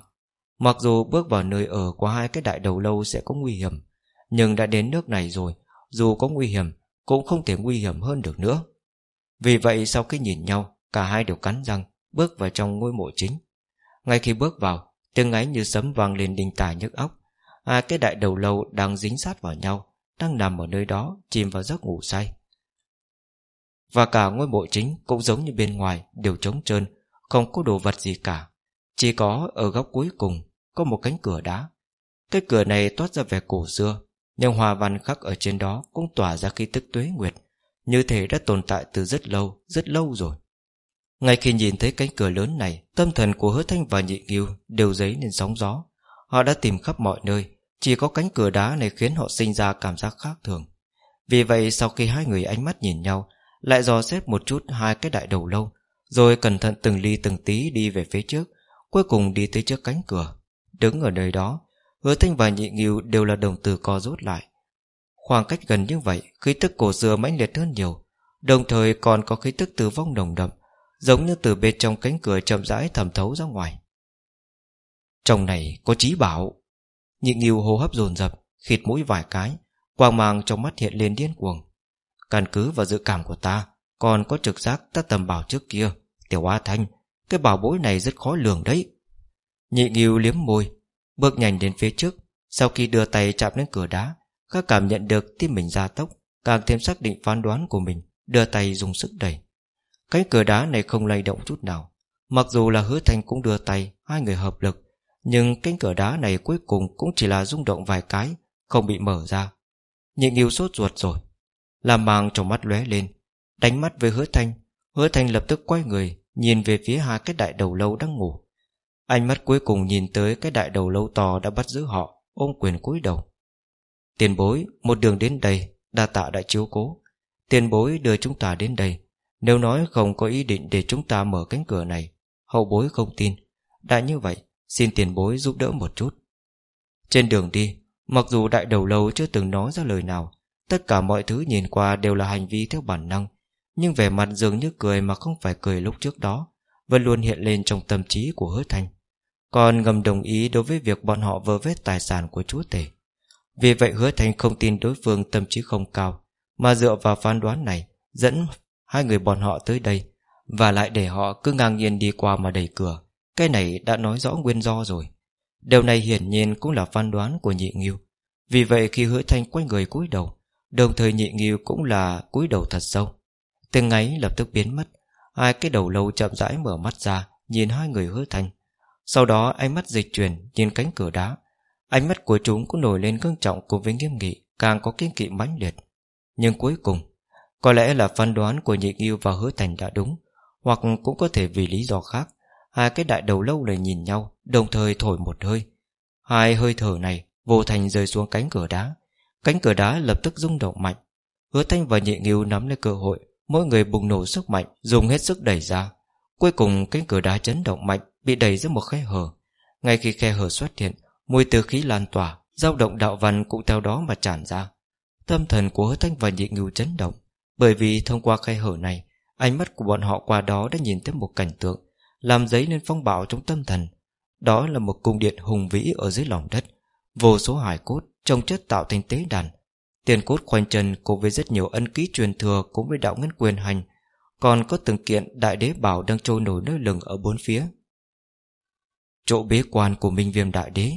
Mặc dù bước vào nơi ở của hai cái đại đầu lâu sẽ có nguy hiểm, Nhưng đã đến nước này rồi, Dù có nguy hiểm, Cũng không thể nguy hiểm hơn được nữa. Vì vậy sau khi nhìn nhau, Cả hai đều cắn răng, Bước vào trong ngôi mộ chính. Ngay khi bước vào, Tiếng ấy như sấm vang lên đình tài nhức óc. Hai cái đại đầu lâu đang dính sát vào nhau, Đang nằm ở nơi đó, Chìm vào giấc ngủ say. Và cả ngôi mộ chính Cũng giống như bên ngoài, Đều trống trơn, Không có đồ vật gì cả. Chỉ có ở góc cuối cùng, Có một cánh cửa đá. Cái cửa này toát ra vẻ cổ xưa, Nhưng hòa văn khắc ở trên đó Cũng tỏa ra khí tức tuế nguyệt, Như thể đã tồn tại từ rất lâu Rất lâu rồi. Ngay khi nhìn thấy cánh cửa lớn này, Tâm thần của hứa thanh và nhị nghiêu Đều dấy lên sóng gió. Họ đã tìm khắp mọi nơi, Chỉ có cánh cửa đá này khiến họ sinh ra cảm giác khác thường. Vì vậy, sau khi hai người ánh mắt nhìn nhau lại dò xét một chút hai cái đại đầu lâu, Rồi cẩn thận từng ly từng tí đi về phía trước, Cuối cùng đi tới trước cánh cửa. Đứng ở nơi đó, Hứa thanh và nhị nghiêu đều là đồng từ co rút lại. Khoảng cách gần như vậy, Khí tức cổ xưa mãnh liệt hơn nhiều, Đồng thời còn có khí tức tử vong nồng đậm, Giống như từ bên trong cánh cửa chậm rãi thẩm thấu ra ngoài. Trong này có trí bảo. Nhị nghiêu hô hấp dồn dập, Khịt mũi vài cái, Quang mang trong mắt hiện lên điên cuồng. Căn cứ vào dự cảm của ta, Còn có trực giác ta tầm bảo trước kia, Tiểu A Thanh, Cái bảo bối này rất khó lường đấy. Nhị nghiêu liếm môi, Bước nhanh đến phía trước, Sau khi đưa tay chạm đến cửa đá Các cảm nhận được tim mình ra tốc, Càng thêm xác định phán đoán của mình, Đưa tay dùng sức đẩy. Cái cửa đá này không lay động chút nào, Mặc dù là hứa thanh cũng đưa tay, Hai người hợp lực, Nhưng cánh cửa đá này cuối cùng cũng chỉ là rung động vài cái, Không bị mở ra. Nhị nghiêu sốt ruột rồi. Làm màng trong mắt lóe lên, Đánh mắt với hứa thanh. Hứa thanh lập tức quay người, Nhìn về phía hai cái đại đầu lâu đang ngủ. Ánh mắt cuối cùng nhìn tới cái đại đầu lâu to đã bắt giữ họ, Ôm quyền cúi đầu. Tiền bối, một đường đến đây, Đa tạ đã chiếu cố. Tiền bối đưa chúng ta đến đây. Nếu nói không có ý định để chúng ta mở cánh cửa này, Hậu bối không tin. Đã như vậy, Xin tiền bối giúp đỡ một chút. Trên đường đi, Mặc dù đại đầu lâu chưa từng nói ra lời nào Tất cả mọi thứ nhìn qua đều là hành vi theo bản năng, Nhưng vẻ mặt dường như cười mà không phải cười lúc trước đó, Vẫn luôn hiện lên trong tâm trí của hứa thanh. Còn ngầm đồng ý đối với việc bọn họ vơ vét tài sản của chúa tể. Vì vậy hứa thanh không tin đối phương tâm trí không cao, Mà dựa vào phán đoán này, Dẫn Hai người bọn họ tới đây, Và lại để họ cứ ngang nhiên đi qua mà đẩy cửa. Cái này đã nói rõ nguyên do rồi. Điều này hiển nhiên cũng là phán đoán của nhị nghiêu. Vì vậy khi hứa thanh quay người cúi đầu Đồng thời nhị nghiêu cũng là cúi đầu thật sâu. Tiếng ấy lập tức biến mất. Hai cái đầu lâu chậm rãi mở mắt ra, Nhìn hai người hứa thành. Sau đó ánh mắt dịch chuyển, nhìn cánh cửa đá. Ánh mắt của chúng cũng nổi lên cương trọng cùng với nghiêm nghị, Càng có kiên kỵ mãnh liệt. Nhưng cuối cùng, có lẽ là phán đoán của nhị nghiêu và hứa thành đã đúng, Hoặc cũng có thể vì lý do khác, Hai cái đại đầu lâu này nhìn nhau, Đồng thời thổi một hơi. Hai hơi thở này, vô thành rơi xuống cánh cửa đá. Cánh cửa đá lập tức rung động mạnh. Hứa thanh và nhị nghiêu nắm lấy cơ hội, Mỗi người bùng nổ sức mạnh, Dùng hết sức đẩy ra. Cuối cùng, cánh cửa đá chấn động mạnh, Bị đẩy ra một khe hở. Ngay khi khe hở xuất hiện, Mùi từ khí lan tỏa, dao động đạo văn cũng theo đó mà tràn ra. Tâm thần của hứa thanh và nhị nghiêu chấn động, bởi vì thông qua khe hở này, Ánh mắt của bọn họ qua đó đã nhìn thấy một cảnh tượng, Làm giấy lên phong bạo trong tâm thần. Đó là một cung điện hùng vĩ ở dưới lòng đất Vô số hải cốt Trông chất tạo thành tế đàn. Tiền cốt khoanh chân cùng với rất nhiều ân ký truyền thừa Cùng với đạo nguyên quyền hành Còn có từng kiện đại đế bảo Đang trôi nổi nơi lừng ở bốn phía. Chỗ bế quan của Minh Viêm Đại Đế.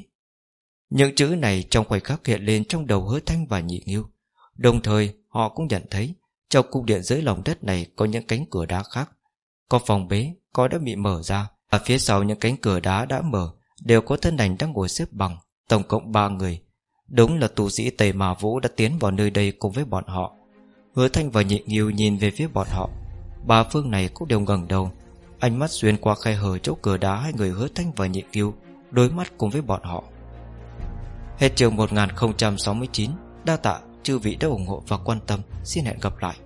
Những chữ này trong khoảnh khắc hiện lên Trong đầu hứa thanh và nhị nghiêu. Đồng thời họ cũng nhận thấy trong cung điện dưới lòng đất này Có những cánh cửa đá khác. Có phòng bế, có đã bị mở ra Và phía sau những cánh cửa đá đã mở Đều có thân ảnh đang ngồi xếp bằng. Tổng cộng 3 người. Đúng là tu sĩ Tây Mà Vũ đã tiến vào nơi đây cùng với bọn họ. Hứa Thanh và Nhị Nghiêu nhìn về phía bọn họ. Ba phương này cũng đều ngẩng đầu. Ánh mắt xuyên qua khe hở chỗ cửa đá Hai người Hứa Thanh và Nhị Nghiêu, Đối mắt cùng với bọn họ. Hết trường 1069 Đa tạ, chư vị đã ủng hộ và quan tâm. Xin hẹn gặp lại.